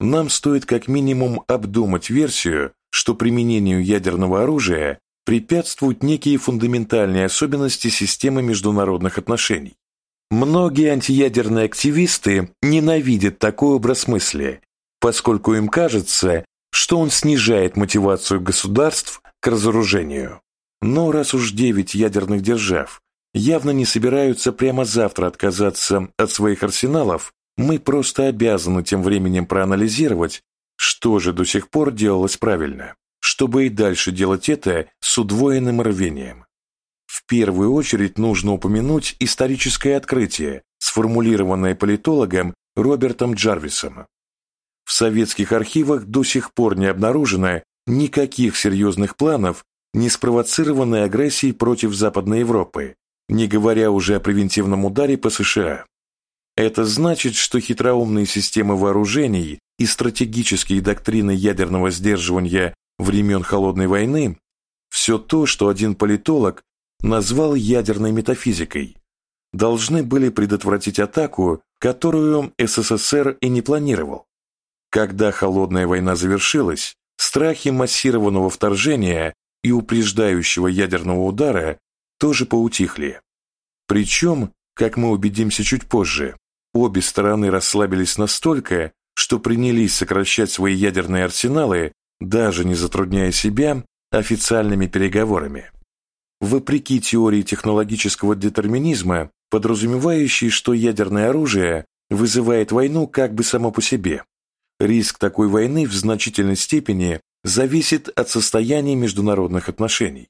нам стоит как минимум обдумать версию, что применению ядерного оружия препятствуют некие фундаментальные особенности системы международных отношений. Многие антиядерные активисты ненавидят такой образ мысли, поскольку им кажется, что он снижает мотивацию государств к разоружению. Но раз уж девять ядерных держав явно не собираются прямо завтра отказаться от своих арсеналов, мы просто обязаны тем временем проанализировать, что же до сих пор делалось правильно, чтобы и дальше делать это с удвоенным рвением. В первую очередь нужно упомянуть историческое открытие, сформулированное политологом Робертом Джарвисом. В советских архивах до сих пор не обнаружено никаких серьезных планов, не спровоцированной агрессией против Западной Европы, не говоря уже о превентивном ударе по США. Это значит, что хитроумные системы вооружений и стратегические доктрины ядерного сдерживания времен Холодной войны – все то, что один политолог назвал ядерной метафизикой, должны были предотвратить атаку, которую СССР и не планировал. Когда Холодная война завершилась, страхи массированного вторжения и упреждающего ядерного удара тоже поутихли. Причем, как мы убедимся чуть позже, Обе стороны расслабились настолько, что принялись сокращать свои ядерные арсеналы, даже не затрудняя себя официальными переговорами. Вопреки теории технологического детерминизма, подразумевающей, что ядерное оружие вызывает войну как бы само по себе, риск такой войны в значительной степени зависит от состояния международных отношений.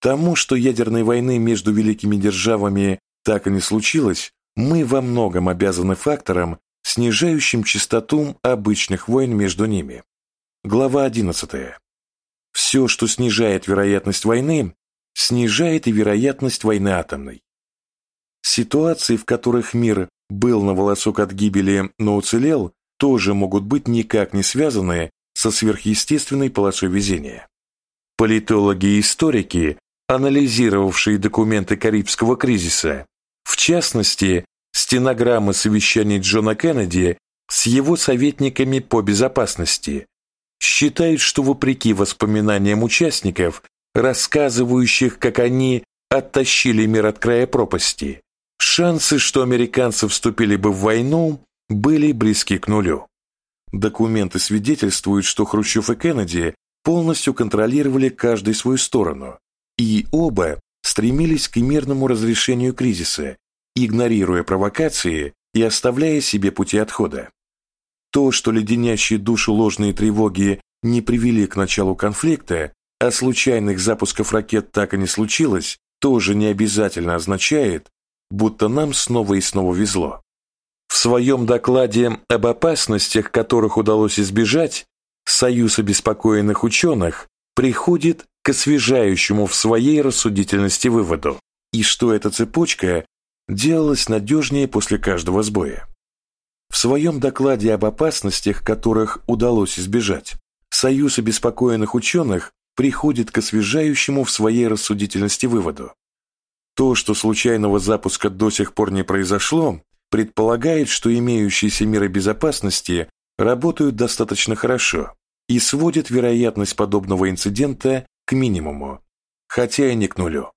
Тому, что ядерной войны между великими державами так и не случилось, мы во многом обязаны факторам, снижающим частоту обычных войн между ними. Глава 11. Все, что снижает вероятность войны, снижает и вероятность войны атомной. Ситуации, в которых мир был на волосок от гибели, но уцелел, тоже могут быть никак не связаны со сверхъестественной полосой везения. Политологи и историки, анализировавшие документы Карибского кризиса, в частности, стенограммы совещаний Джона Кеннеди с его советниками по безопасности, считают, что вопреки воспоминаниям участников, рассказывающих, как они оттащили мир от края пропасти, шансы, что американцы вступили бы в войну, были близки к нулю. Документы свидетельствуют, что Хрущев и Кеннеди полностью контролировали каждый свою сторону, и оба стремились к мирному разрешению кризиса, игнорируя провокации и оставляя себе пути отхода. То, что леденящие душу ложные тревоги не привели к началу конфликта, а случайных запусков ракет так и не случилось, тоже не обязательно означает, будто нам снова и снова везло. В своем докладе об опасностях, которых удалось избежать, Союз обеспокоенных ученых приходит к освежающему в своей рассудительности выводу, и что эта цепочка делалась надежнее после каждого сбоя. В своем докладе об опасностях, которых удалось избежать, Союз обеспокоенных ученых приходит к освежающему в своей рассудительности выводу. То, что случайного запуска до сих пор не произошло, предполагает, что имеющиеся меры безопасности работают достаточно хорошо и сводят вероятность подобного инцидента к минимуму, хотя и не к нулю.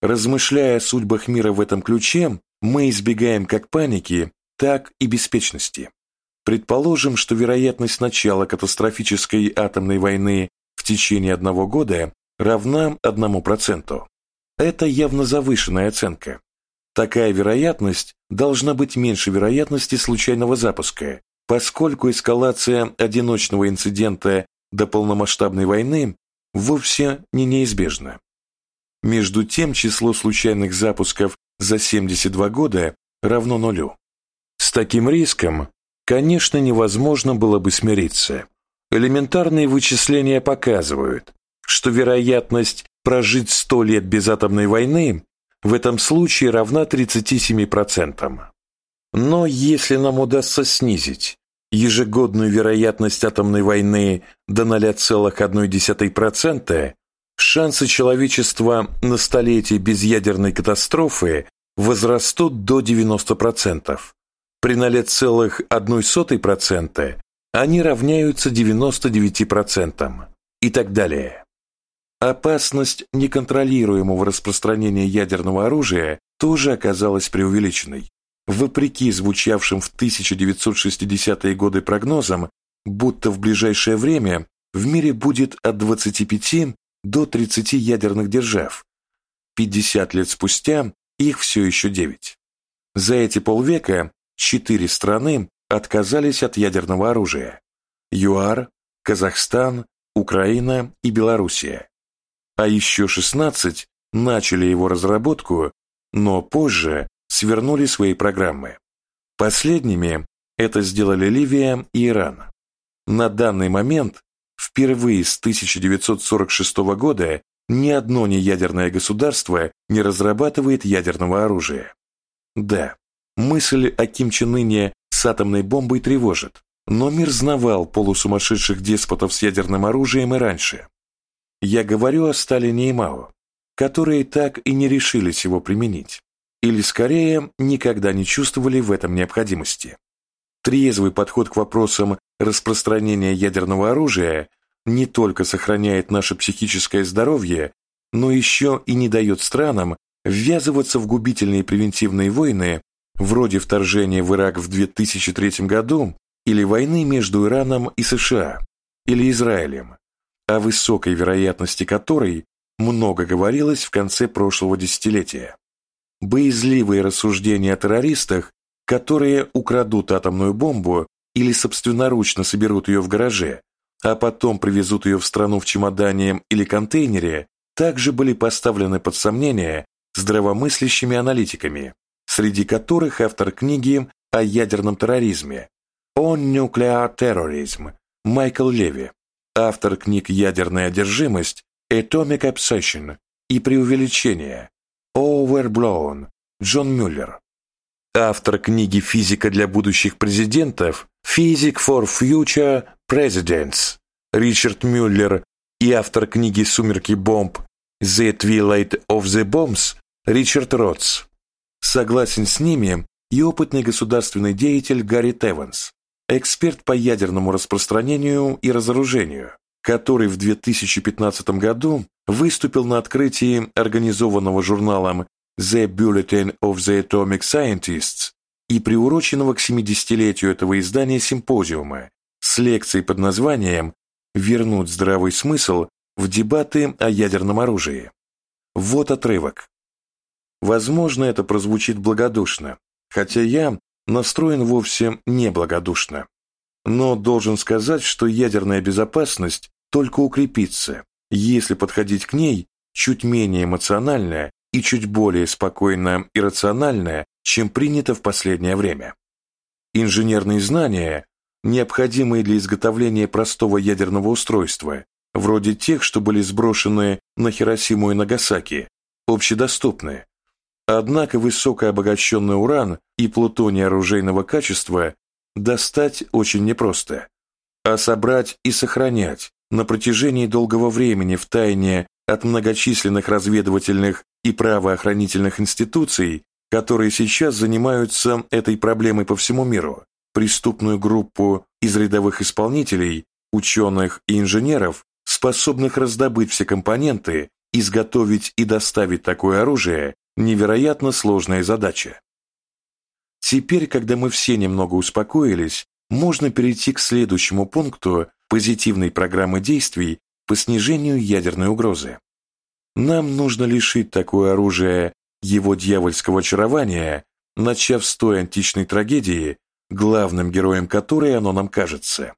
Размышляя о судьбах мира в этом ключе, мы избегаем как паники, так и беспечности. Предположим, что вероятность начала катастрофической атомной войны в течение одного года равна 1%. Это явно завышенная оценка. Такая вероятность должна быть меньше вероятности случайного запуска, поскольку эскалация одиночного инцидента до полномасштабной войны вовсе не неизбежна. Между тем, число случайных запусков за 72 года равно нулю. Таким риском, конечно, невозможно было бы смириться. Элементарные вычисления показывают, что вероятность прожить 100 лет без атомной войны в этом случае равна 37%. Но если нам удастся снизить ежегодную вероятность атомной войны до 0,1%, шансы человечества на столетие без ядерной катастрофы возрастут до 90%. При 0,01% они равняются 99% и так далее. Опасность неконтролируемого распространения ядерного оружия тоже оказалась преувеличенной. Вопреки звучавшим в 1960-е годы прогнозам, будто в ближайшее время в мире будет от 25 до 30 ядерных держав. 50 лет спустя их все еще 9. За эти полвека четыре страны отказались от ядерного оружия. ЮАР, Казахстан, Украина и Белоруссия. А еще 16 начали его разработку, но позже свернули свои программы. Последними это сделали Ливия и Иран. На данный момент Впервые с 1946 года ни одно неядерное государство не разрабатывает ядерного оружия. Да, мысль о Ким Чен Ыне с атомной бомбой тревожит, но мир знавал полусумасшедших деспотов с ядерным оружием и раньше. Я говорю о Сталине и Мао, которые так и не решились его применить, или скорее никогда не чувствовали в этом необходимости. Трезвый подход к вопросам распространения ядерного оружия не только сохраняет наше психическое здоровье, но еще и не дает странам ввязываться в губительные превентивные войны, вроде вторжения в Ирак в 2003 году или войны между Ираном и США, или Израилем, о высокой вероятности которой много говорилось в конце прошлого десятилетия. Боязливые рассуждения о террористах, которые украдут атомную бомбу или собственноручно соберут ее в гараже, а потом привезут ее в страну в чемодане или контейнере, также были поставлены под сомнение здравомыслящими аналитиками, среди которых автор книги о ядерном терроризме. «On Nuclear Terrorism» Майкл Леви, автор книг «Ядерная одержимость» «Atomic Obsession» и «Преувеличение» «Overblown» Джон Мюллер, автор книги «Физика для будущих президентов» «Physics for Future Presidents» Ричард Мюллер. И автор книги «Сумерки бомб» «The Twilight of the Bombs» Ричард Ротс. Согласен с ними и опытный государственный деятель Гарри Теванс, эксперт по ядерному распространению и разоружению, который в 2015 году выступил на открытии организованного журналом The Bulletin of the Atomic Scientists и приуроченного к 70-летию этого издания симпозиума с лекцией под названием «Вернуть здравый смысл в дебаты о ядерном оружии». Вот отрывок. Возможно, это прозвучит благодушно, хотя я настроен вовсе не благодушно. Но должен сказать, что ядерная безопасность только укрепится, если подходить к ней чуть менее эмоционально и чуть более спокойно и рационально, чем принято в последнее время. Инженерные знания, необходимые для изготовления простого ядерного устройства, вроде тех, что были сброшены на Хиросиму и Нагасаки, общедоступны. Однако высокообогащенный уран и плутоний оружейного качества достать очень непросто. А собрать и сохранять на протяжении долгого времени в тайне от многочисленных разведывательных и правоохранительных институций, которые сейчас занимаются этой проблемой по всему миру, преступную группу из рядовых исполнителей, ученых и инженеров, способных раздобыть все компоненты, изготовить и доставить такое оружие, невероятно сложная задача. Теперь, когда мы все немного успокоились, можно перейти к следующему пункту позитивной программы действий по снижению ядерной угрозы. Нам нужно лишить такое оружие его дьявольского очарования, начав с той античной трагедии, главным героем которой оно нам кажется.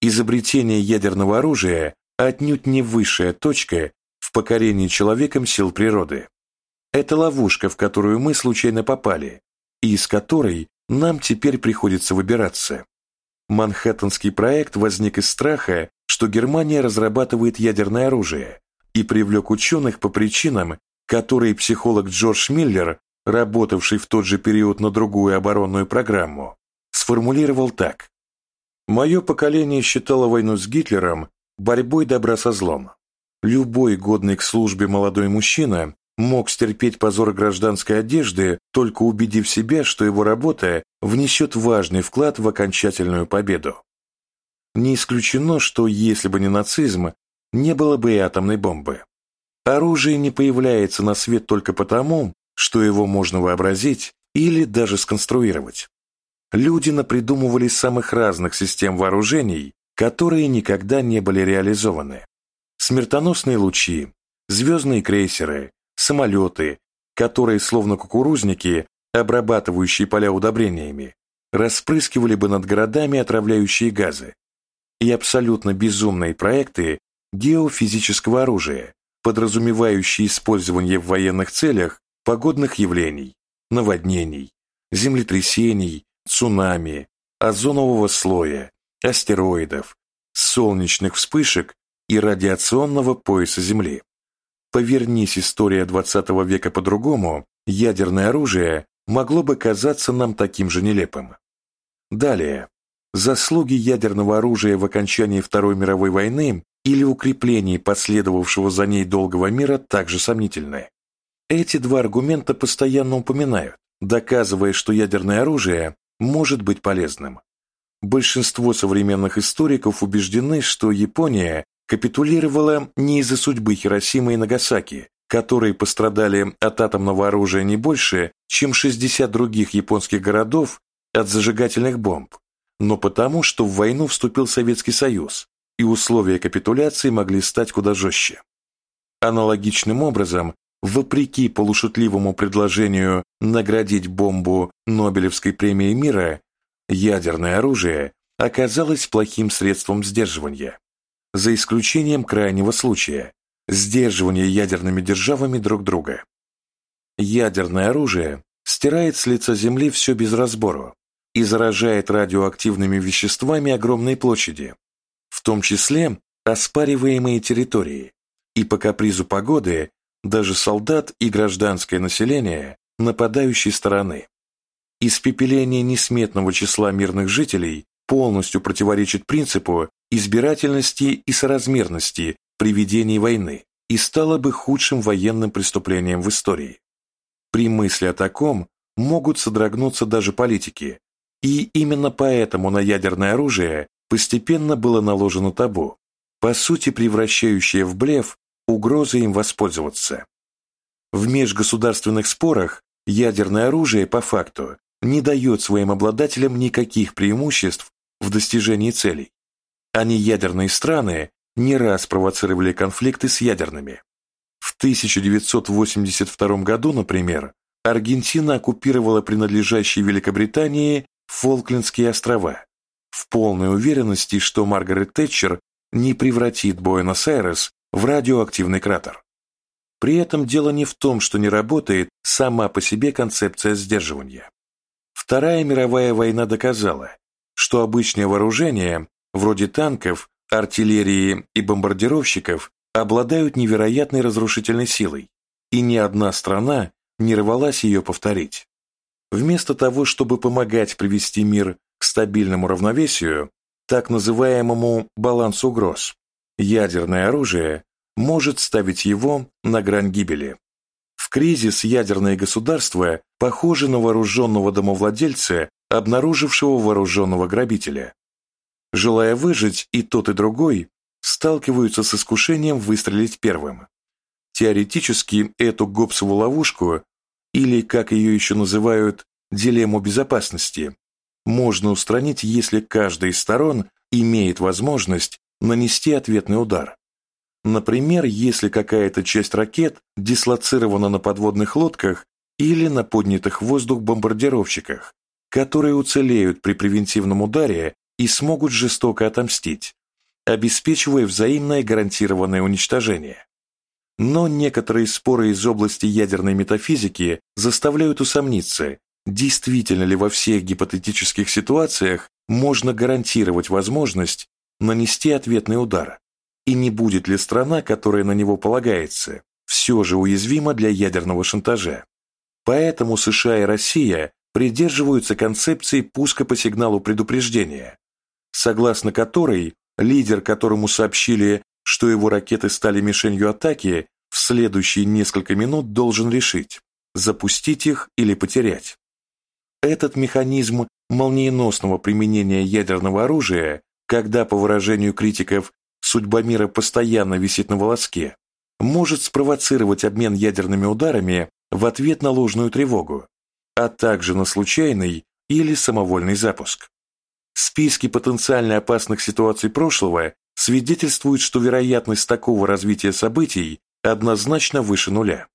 Изобретение ядерного оружия отнюдь не высшая точка в покорении человеком сил природы. Это ловушка, в которую мы случайно попали, и из которой нам теперь приходится выбираться. Манхэттенский проект возник из страха, что Германия разрабатывает ядерное оружие, и привлек ученых по причинам, которые психолог Джордж Миллер, работавший в тот же период на другую оборонную программу, сформулировал так. «Мое поколение считало войну с Гитлером борьбой добра со злом. Любой годный к службе молодой мужчина мог стерпеть позор гражданской одежды, только убедив себя, что его работа внесет важный вклад в окончательную победу. Не исключено, что если бы не нацизм, не было бы и атомной бомбы. Оружие не появляется на свет только потому, что его можно вообразить или даже сконструировать. Люди напридумывали самых разных систем вооружений, которые никогда не были реализованы. Смертоносные лучи, звездные крейсеры, самолеты, которые, словно кукурузники, обрабатывающие поля удобрениями, распрыскивали бы над городами отравляющие газы, и абсолютно безумные проекты геофизического оружия, подразумевающие использование в военных целях погодных явлений, наводнений, землетрясений, цунами, озонового слоя, астероидов, солнечных вспышек и радиационного пояса Земли. Повернись история 20 века по-другому, ядерное оружие могло бы казаться нам таким же нелепым. Далее. Заслуги ядерного оружия в окончании Второй мировой войны или укреплении последовавшего за ней долгого мира также сомнительны. Эти два аргумента постоянно упоминают, доказывая, что ядерное оружие может быть полезным. Большинство современных историков убеждены, что Япония капитулировала не из-за судьбы Хиросимы и Нагасаки, которые пострадали от атомного оружия не больше, чем 60 других японских городов от зажигательных бомб, но потому, что в войну вступил Советский Союз, и условия капитуляции могли стать куда жестче. Аналогичным образом, вопреки полушутливому предложению наградить бомбу Нобелевской премией мира, ядерное оружие оказалось плохим средством сдерживания за исключением крайнего случая – сдерживания ядерными державами друг друга. Ядерное оружие стирает с лица Земли все без разбору и заражает радиоактивными веществами огромные площади, в том числе оспариваемые территории, и по капризу погоды даже солдат и гражданское население нападающей стороны. Испепеление несметного числа мирных жителей полностью противоречит принципу избирательности и соразмерности при ведении войны и стало бы худшим военным преступлением в истории. При мысли о таком могут содрогнуться даже политики, и именно поэтому на ядерное оружие постепенно было наложено табу, по сути превращающее в блеф угрозы им воспользоваться. В межгосударственных спорах ядерное оружие по факту не дает своим обладателям никаких преимуществ в достижении целей а не ядерные страны не раз провоцировали конфликты с ядерными. В 1982 году, например, Аргентина оккупировала принадлежащие Великобритании Фолклендские острова в полной уверенности, что Маргарет Тэтчер не превратит Буэнос-Айрес в радиоактивный кратер. При этом дело не в том, что не работает сама по себе концепция сдерживания. Вторая мировая война доказала, что обычное вооружение вроде танков артиллерии и бомбардировщиков обладают невероятной разрушительной силой, и ни одна страна не рвалась ее повторить. Вместо того, чтобы помогать привести мир к стабильному равновесию, так называемому балансу угроз, ядерное оружие может ставить его на грань гибели. В кризис ядерное государство похоже на вооруженного домовладельца, обнаружившего вооруженного грабителя. Желая выжить, и тот, и другой сталкиваются с искушением выстрелить первым. Теоретически эту Гоббсову ловушку, или, как ее еще называют, дилемму безопасности, можно устранить, если каждая из сторон имеет возможность нанести ответный удар. Например, если какая-то часть ракет дислоцирована на подводных лодках или на поднятых в воздух бомбардировщиках, которые уцелеют при превентивном ударе и смогут жестоко отомстить, обеспечивая взаимное гарантированное уничтожение. Но некоторые споры из области ядерной метафизики заставляют усомниться, действительно ли во всех гипотетических ситуациях можно гарантировать возможность нанести ответный удар, и не будет ли страна, которая на него полагается, все же уязвима для ядерного шантажа. Поэтому США и Россия придерживаются концепции пуска по сигналу предупреждения, согласно которой лидер, которому сообщили, что его ракеты стали мишенью атаки, в следующие несколько минут должен решить, запустить их или потерять. Этот механизм молниеносного применения ядерного оружия, когда, по выражению критиков, судьба мира постоянно висит на волоске, может спровоцировать обмен ядерными ударами в ответ на ложную тревогу, а также на случайный или самовольный запуск. Списки потенциально опасных ситуаций прошлого свидетельствуют, что вероятность такого развития событий однозначно выше нуля.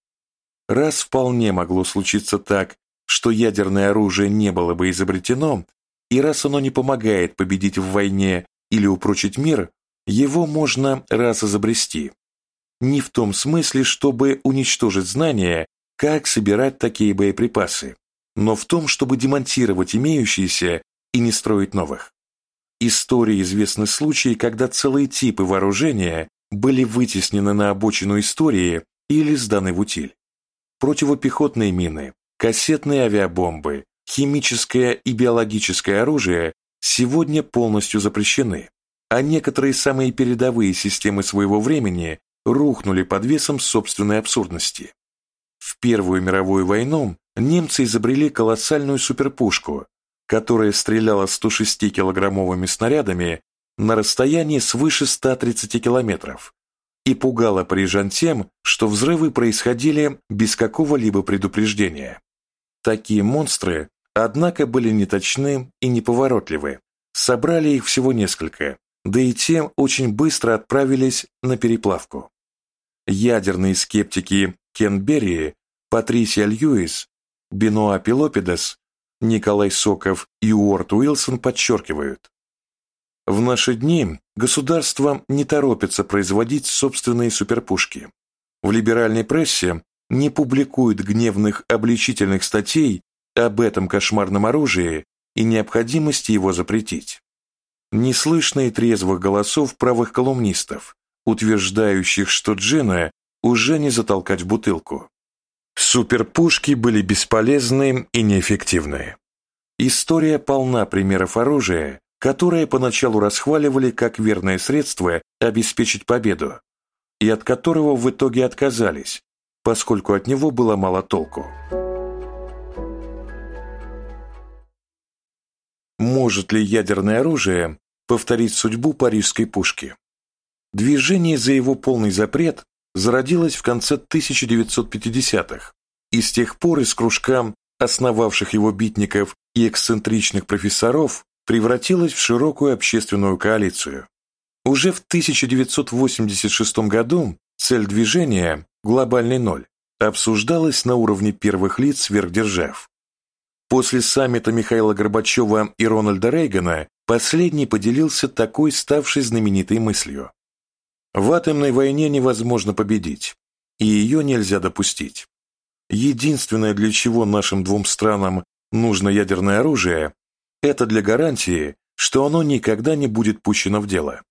Раз вполне могло случиться так, что ядерное оружие не было бы изобретено, и раз оно не помогает победить в войне или упрочить мир, его можно раз изобрести. Не в том смысле, чтобы уничтожить знания, как собирать такие боеприпасы, но в том, чтобы демонтировать имеющиеся и не строить новых. Истории известны случаи, когда целые типы вооружения были вытеснены на обочину истории или сданы в утиль. Противопехотные мины, кассетные авиабомбы, химическое и биологическое оружие сегодня полностью запрещены, а некоторые самые передовые системы своего времени рухнули под весом собственной абсурдности. В Первую мировую войну немцы изобрели колоссальную суперпушку, которая стреляла 106-килограммовыми снарядами на расстоянии свыше 130 километров и пугала парижан тем, что взрывы происходили без какого-либо предупреждения. Такие монстры, однако, были неточны и неповоротливы. Собрали их всего несколько, да и те очень быстро отправились на переплавку. Ядерные скептики Кен Берри, Патрисия Льюис, Бенуа Пилопидес, Николай Соков и Уорд Уилсон подчеркивают, в наши дни государство не торопится производить собственные суперпушки. В либеральной прессе не публикуют гневных обличительных статей об этом кошмарном оружии и необходимости его запретить. Не слышно и трезвых голосов правых колумнистов, утверждающих, что джина уже не затолкать в бутылку. Суперпушки были бесполезны и неэффективны. История полна примеров оружия, которое поначалу расхваливали как верное средство обеспечить победу, и от которого в итоге отказались, поскольку от него было мало толку. Может ли ядерное оружие повторить судьбу парижской пушки? Движение за его полный запрет зародилось в конце 1950-х, и с тех пор из кружка основавших его битников и эксцентричных профессоров превратилась в широкую общественную коалицию. Уже в 1986 году цель движения «Глобальный ноль» обсуждалась на уровне первых лиц сверхдержав. После саммита Михаила Горбачева и Рональда Рейгана последний поделился такой ставшей знаменитой мыслью. В атомной войне невозможно победить, и ее нельзя допустить. Единственное, для чего нашим двум странам нужно ядерное оружие, это для гарантии, что оно никогда не будет пущено в дело.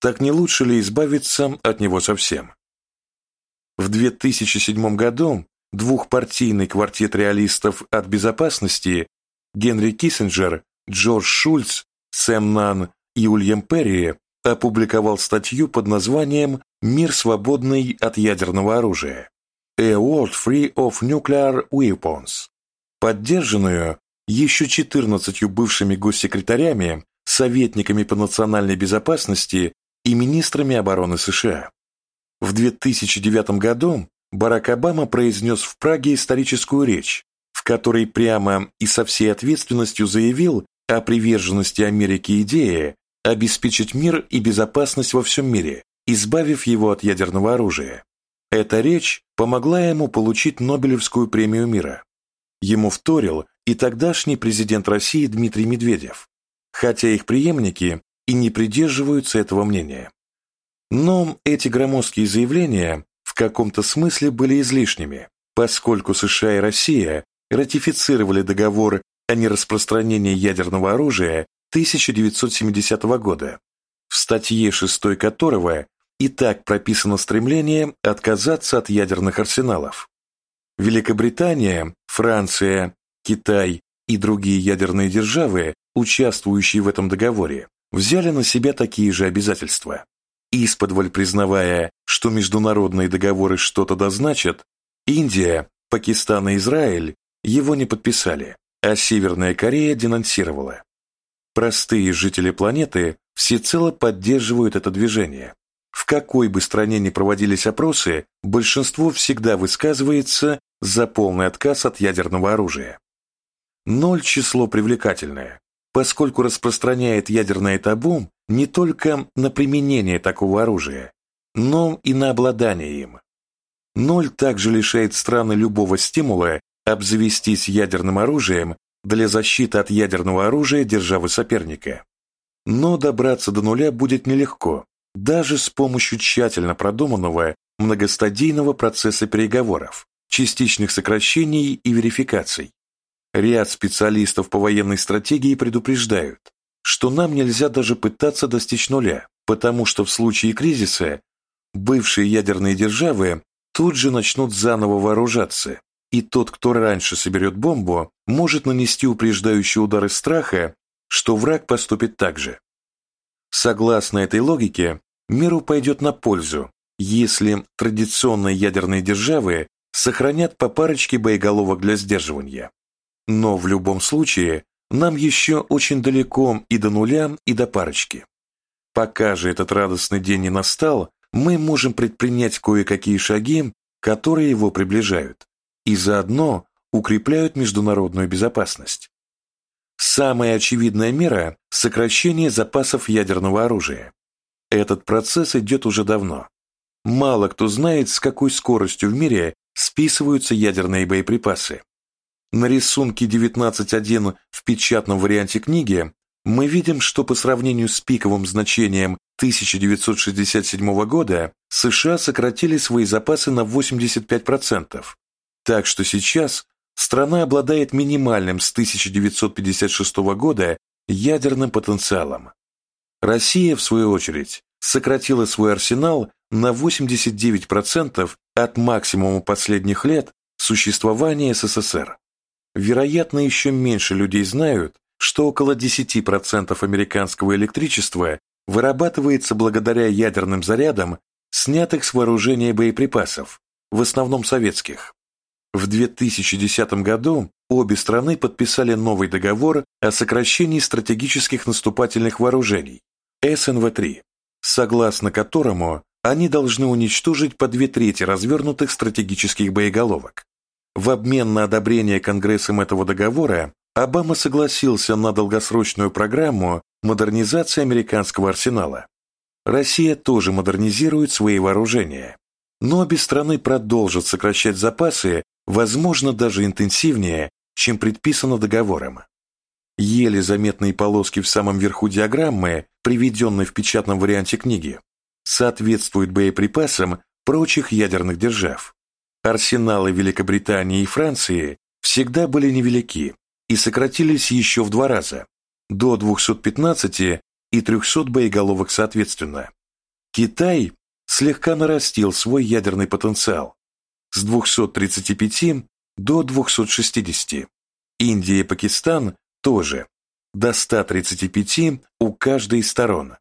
так не лучше ли избавиться от него совсем? В 2007 году двухпартийный квартет реалистов от безопасности Генри Киссинджер, Джордж Шульц, Сэм Нан и Ульям Перри опубликовал статью под названием «Мир, свободный от ядерного оружия» «A World Free of Nuclear Weapons», поддержанную еще 14 бывшими госсекретарями, советниками по национальной безопасности и министрами обороны США. В 2009 году Барак Обама произнес в Праге историческую речь, в которой прямо и со всей ответственностью заявил о приверженности Америки идее обеспечить мир и безопасность во всем мире, избавив его от ядерного оружия. Эта речь помогла ему получить Нобелевскую премию мира. Ему вторил и тогдашний президент России Дмитрий Медведев, хотя их преемники и не придерживаются этого мнения. Но эти громоздкие заявления в каком-то смысле были излишними, поскольку США и Россия ратифицировали договор о нераспространении ядерного оружия 1970 года, в статье 6 которого и так прописано стремление отказаться от ядерных арсеналов. Великобритания, Франция, Китай и другие ядерные державы, участвующие в этом договоре, взяли на себя такие же обязательства. Исподволь признавая, что международные договоры что-то дозначат, Индия, Пакистан и Израиль его не подписали, а Северная Корея денонсировала. Простые жители планеты всецело поддерживают это движение. В какой бы стране ни проводились опросы, большинство всегда высказывается за полный отказ от ядерного оружия. Ноль число привлекательное, поскольку распространяет ядерное табу не только на применение такого оружия, но и на обладание им. Ноль также лишает страны любого стимула обзавестись ядерным оружием для защиты от ядерного оружия державы соперника. Но добраться до нуля будет нелегко, даже с помощью тщательно продуманного многостадийного процесса переговоров, частичных сокращений и верификаций. Ряд специалистов по военной стратегии предупреждают, что нам нельзя даже пытаться достичь нуля, потому что в случае кризиса бывшие ядерные державы тут же начнут заново вооружаться, и тот, кто раньше соберет бомбу, может нанести упреждающие удары страха, что враг поступит так же. Согласно этой логике, миру пойдет на пользу, если традиционные ядерные державы сохранят по парочке боеголовок для сдерживания. Но в любом случае, нам еще очень далеко и до нуля, и до парочки. Пока же этот радостный день не настал, мы можем предпринять кое-какие шаги, которые его приближают и заодно укрепляют международную безопасность. Самая очевидная мера – сокращение запасов ядерного оружия. Этот процесс идет уже давно. Мало кто знает, с какой скоростью в мире списываются ядерные боеприпасы. На рисунке 19.1 в печатном варианте книги мы видим, что по сравнению с пиковым значением 1967 года США сократили свои запасы на 85%, так что сейчас страна обладает минимальным с 1956 года ядерным потенциалом. Россия, в свою очередь, сократила свой арсенал на 89% от максимума последних лет существования СССР. Вероятно, еще меньше людей знают, что около 10% американского электричества вырабатывается благодаря ядерным зарядам, снятых с вооружения боеприпасов, в основном советских. В 2010 году обе страны подписали новый договор о сокращении стратегических наступательных вооружений СНВ-3, согласно которому они должны уничтожить по две трети развернутых стратегических боеголовок. В обмен на одобрение Конгрессом этого договора Обама согласился на долгосрочную программу модернизации американского арсенала. Россия тоже модернизирует свои вооружения, но обе страны продолжат сокращать запасы возможно, даже интенсивнее, чем предписано договором. Еле заметные полоски в самом верху диаграммы, приведенной в печатном варианте книги, соответствуют боеприпасам прочих ядерных держав. Арсеналы Великобритании и Франции всегда были невелики и сократились еще в два раза, до 215 и 300 боеголовок соответственно. Китай слегка нарастил свой ядерный потенциал с 235 до 260. Индия и Пакистан тоже до 135 у каждой из сторон.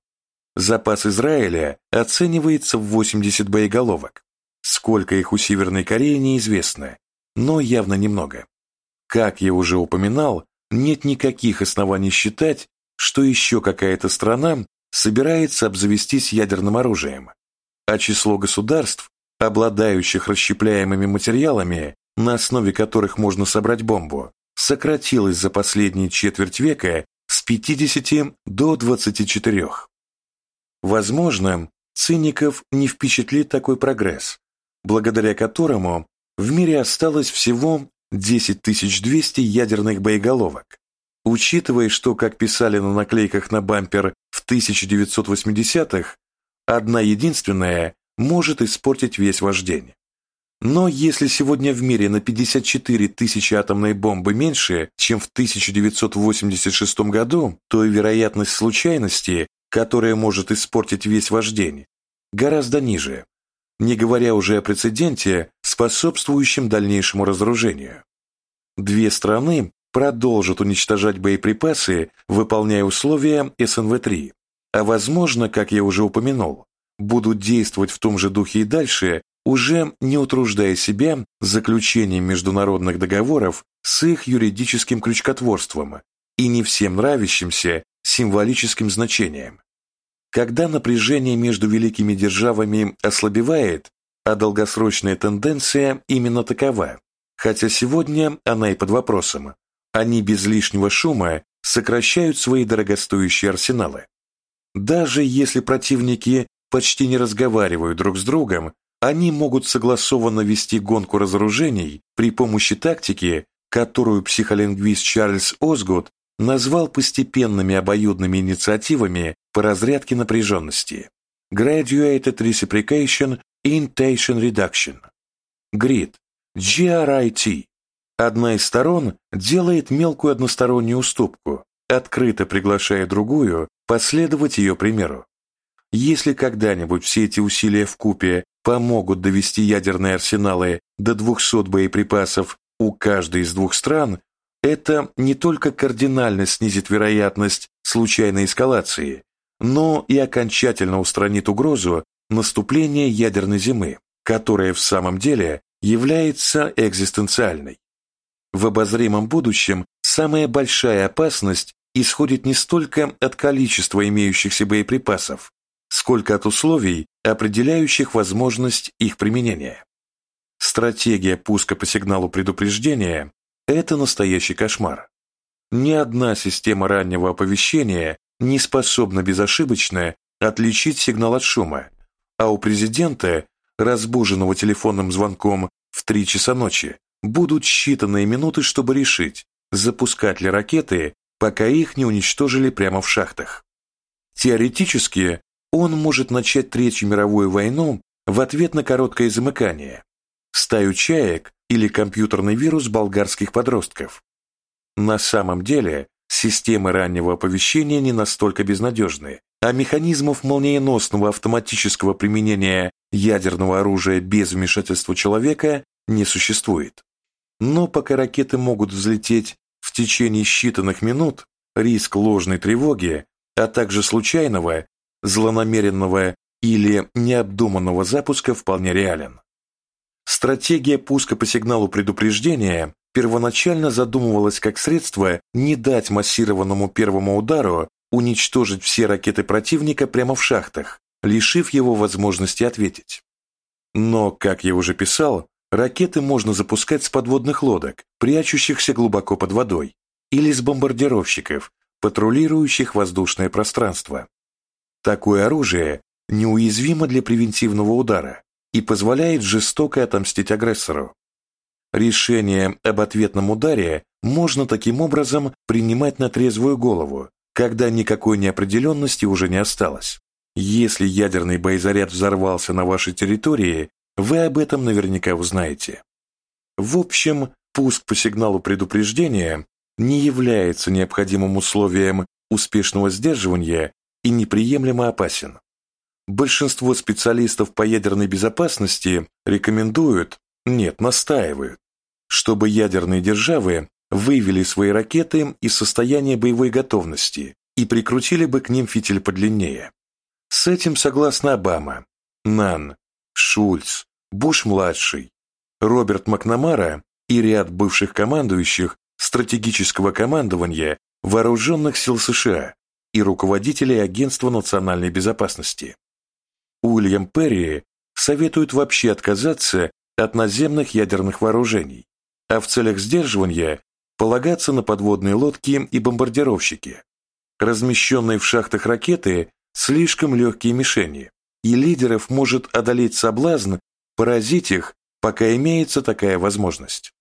Запас Израиля оценивается в 80 боеголовок. Сколько их у Северной Кореи неизвестно, но явно немного. Как я уже упоминал, нет никаких оснований считать, что еще какая-то страна собирается обзавестись ядерным оружием, а число государств, обладающих расщепляемыми материалами, на основе которых можно собрать бомбу, сократилось за последние четверть века с 50 до 24. Возможно, циников не впечатлит такой прогресс, благодаря которому в мире осталось всего 10 200 ядерных боеголовок. Учитывая, что, как писали на наклейках на бампер в 1980-х, одна единственная может испортить весь ваш день. Но если сегодня в мире на 54 тысячи атомной бомбы меньше, чем в 1986 году, то и вероятность случайности, которая может испортить весь ваш день, гораздо ниже, не говоря уже о прецеденте, способствующем дальнейшему разоружению. Две страны продолжат уничтожать боеприпасы, выполняя условия СНВ-3, а возможно, как я уже упомянул, будут действовать в том же духе и дальше, уже не утруждая себя заключением международных договоров с их юридическим крючкотворством и не всем нравящимся символическим значением. Когда напряжение между великими державами ослабевает, а долгосрочная тенденция именно такова, хотя сегодня она и под вопросом, они без лишнего шума сокращают свои дорогостоящие арсеналы. Даже если противники почти не разговаривают друг с другом, они могут согласованно вести гонку разоружений при помощи тактики, которую психолингвист Чарльз Озгуд назвал постепенными обоюдными инициативами по разрядке напряженности. Graduated Reciprocation in Tension Reduction GRIT GRIT Одна из сторон делает мелкую одностороннюю уступку, открыто приглашая другую последовать ее примеру. Если когда-нибудь все эти усилия в купе помогут довести ядерные арсеналы до 200 боеприпасов у каждой из двух стран, это не только кардинально снизит вероятность случайной эскалации, но и окончательно устранит угрозу наступления ядерной зимы, которая в самом деле является экзистенциальной. В обозримом будущем самая большая опасность исходит не столько от количества имеющихся боеприпасов, сколько от условий, определяющих возможность их применения. Стратегия пуска по сигналу предупреждения – это настоящий кошмар. Ни одна система раннего оповещения не способна безошибочно отличить сигнал от шума, а у президента, разбуженного телефонным звонком в 3 часа ночи, будут считанные минуты, чтобы решить, запускать ли ракеты, пока их не уничтожили прямо в шахтах. Теоретически, он может начать Третью мировую войну в ответ на короткое замыкание, стаю чаек или компьютерный вирус болгарских подростков. На самом деле, системы раннего оповещения не настолько безнадежны, а механизмов молниеносного автоматического применения ядерного оружия без вмешательства человека не существует. Но пока ракеты могут взлететь в течение считанных минут, риск ложной тревоги, а также случайного злонамеренного или необдуманного запуска вполне реален. Стратегия пуска по сигналу предупреждения первоначально задумывалась как средство не дать массированному первому удару уничтожить все ракеты противника прямо в шахтах, лишив его возможности ответить. Но, как я уже писал, ракеты можно запускать с подводных лодок, прячущихся глубоко под водой, или с бомбардировщиков, патрулирующих воздушное пространство. Такое оружие неуязвимо для превентивного удара и позволяет жестоко отомстить агрессору. Решение об ответном ударе можно таким образом принимать на трезвую голову, когда никакой неопределенности уже не осталось. Если ядерный боезаряд взорвался на вашей территории, вы об этом наверняка узнаете. В общем, пуск по сигналу предупреждения не является необходимым условием успешного сдерживания и неприемлемо опасен. большинство специалистов по ядерной безопасности рекомендуют, нет, настаивают, чтобы ядерные державы вывели свои ракеты из состояния боевой готовности и прикрутили бы к ним фитиль подлиннее. С этим согласна Обама, Нан, Шульц, Буш-младший, Роберт Макнамара и ряд бывших командующих стратегического командования Вооруженных сил США и руководителей Агентства национальной безопасности. Уильям Перри советует вообще отказаться от наземных ядерных вооружений, а в целях сдерживания полагаться на подводные лодки и бомбардировщики. Размещенные в шахтах ракеты – слишком легкие мишени, и лидеров может одолеть соблазн поразить их, пока имеется такая возможность.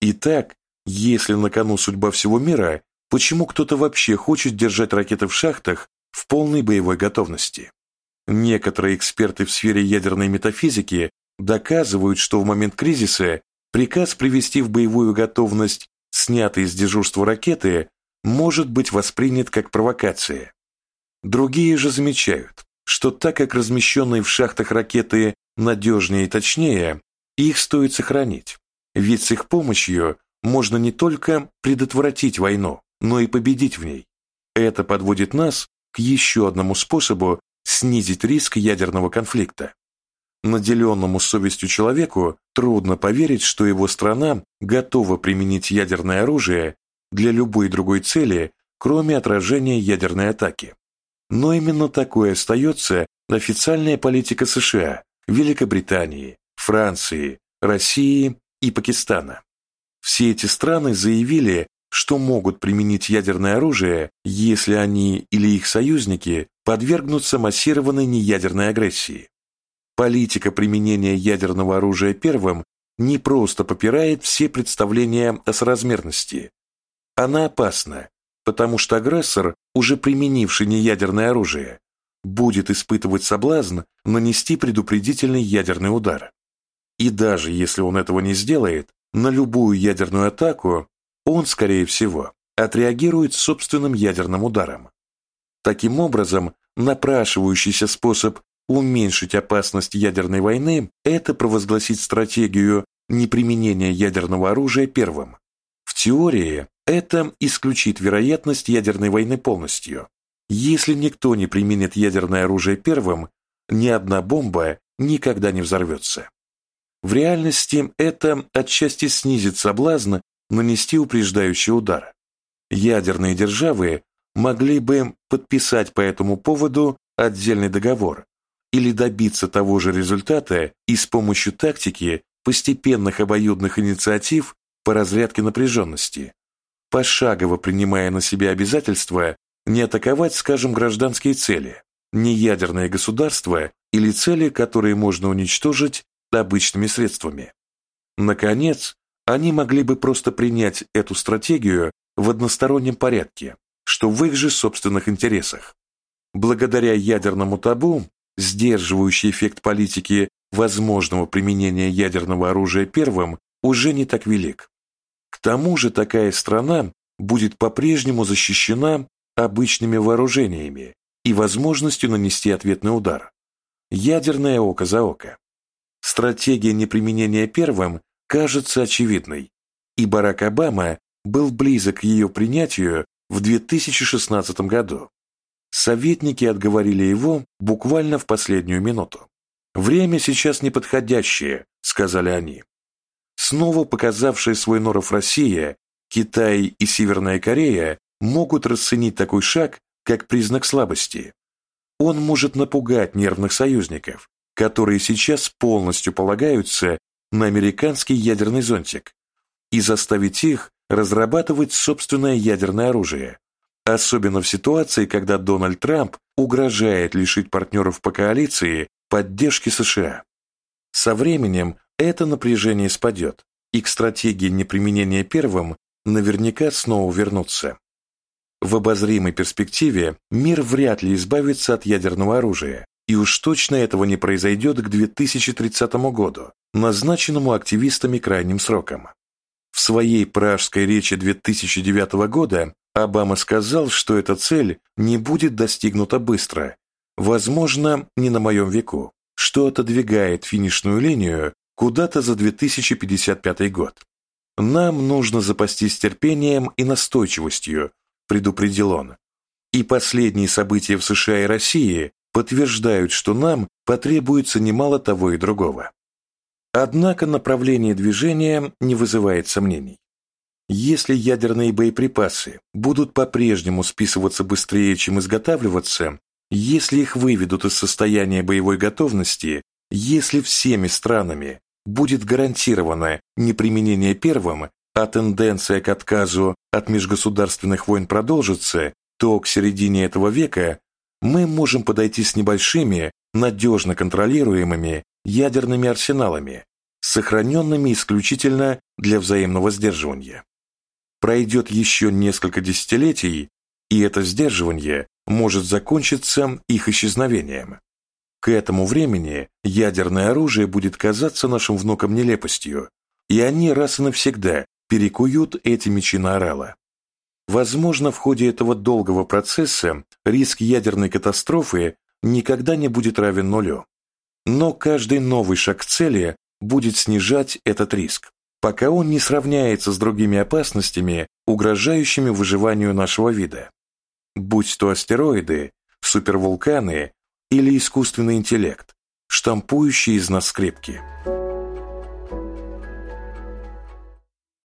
Итак, если на кону судьба всего мира, почему кто-то вообще хочет держать ракеты в шахтах в полной боевой готовности? Некоторые эксперты в сфере ядерной метафизики доказывают, что в момент кризиса приказ привести в боевую готовность снятые с дежурства ракеты может быть воспринят как провокация. Другие же замечают, что так как размещенные в шахтах ракеты надежнее и точнее, их стоит сохранить, ведь с их помощью можно не только предотвратить войну, но и победить в ней. Это подводит нас к еще одному способу снизить риск ядерного конфликта. Наделенному совестью человеку трудно поверить, что его страна готова применить ядерное оружие для любой другой цели, кроме отражения ядерной атаки. Но именно такой остается официальная политика США, Великобритании, Франции, России и Пакистана. Все эти страны заявили, что могут применить ядерное оружие, если они или их союзники подвергнутся массированной неядерной агрессии. Политика применения ядерного оружия первым не просто попирает все представления о соразмерности. Она опасна, потому что агрессор, уже применивший неядерное оружие, будет испытывать соблазн нанести предупредительный ядерный удар. И даже если он этого не сделает, на любую ядерную атаку он, скорее всего, отреагирует собственным ядерным ударом. Таким образом, напрашивающийся способ уменьшить опасность ядерной войны – это провозгласить стратегию неприменения ядерного оружия первым. В теории это исключит вероятность ядерной войны полностью. Если никто не применит ядерное оружие первым, ни одна бомба никогда не взорвется. В реальности это отчасти снизит соблазн нанести упреждающий удар. Ядерные державы могли бы подписать по этому поводу отдельный договор или добиться того же результата и с помощью тактики постепенных обоюдных инициатив по разрядке напряженности, пошагово принимая на себя обязательства не атаковать, скажем, гражданские цели, не ядерные государства или цели, которые можно уничтожить обычными средствами. Наконец, они могли бы просто принять эту стратегию в одностороннем порядке, что в их же собственных интересах. Благодаря ядерному табу, сдерживающий эффект политики возможного применения ядерного оружия первым уже не так велик. К тому же такая страна будет по-прежнему защищена обычными вооружениями и возможностью нанести ответный удар. Ядерное око за око. Стратегия неприменения первым кажется очевидной, и Барак Обама был близок к ее принятию в 2016 году. Советники отговорили его буквально в последнюю минуту. «Время сейчас неподходящее», — сказали они. Снова показавшие свой норов Россия, Китай и Северная Корея могут расценить такой шаг как признак слабости. Он может напугать нервных союзников, которые сейчас полностью полагаются на американский ядерный зонтик, и заставить их разрабатывать собственное ядерное оружие, особенно в ситуации, когда Дональд Трамп угрожает лишить партнеров по коалиции поддержки США. Со временем это напряжение спадет, и к стратегии неприменения первым наверняка снова вернутся. В обозримой перспективе мир вряд ли избавится от ядерного оружия, и уж точно этого не произойдет к 2030 году, назначенному активистами крайним сроком. В своей пражской речи 2009 года Обама сказал, что эта цель не будет достигнута быстро, возможно, не на моем веку, что отодвигает финишную линию куда-то за 2055 год. Нам нужно запастись терпением и настойчивостью, предупредил он. И последние события в США и России подтверждают, что нам потребуется немало того и другого. Однако направление движения не вызывает сомнений. Если ядерные боеприпасы будут по-прежнему списываться быстрее, чем изготавливаться, если их выведут из состояния боевой готовности, если всеми странами будет гарантировано неприменение первым, а тенденция к отказу от межгосударственных войн продолжится, то к середине этого века мы можем подойти с небольшими, надежно контролируемыми ядерными арсеналами, сохраненными исключительно для взаимного сдерживания. Пройдет еще несколько десятилетий, и это сдерживание может закончиться их исчезновением. К этому времени ядерное оружие будет казаться нашим внукам нелепостью, и они раз и навсегда перекуют эти мечи на орала. Возможно, в ходе этого долгого процесса риск ядерной катастрофы никогда не будет равен нулю. Но каждый новый шаг к цели будет снижать этот риск, пока он не сравняется с другими опасностями, угрожающими выживанию нашего вида. Будь то астероиды, супервулканы или искусственный интеллект, штампующий из нас скрепки.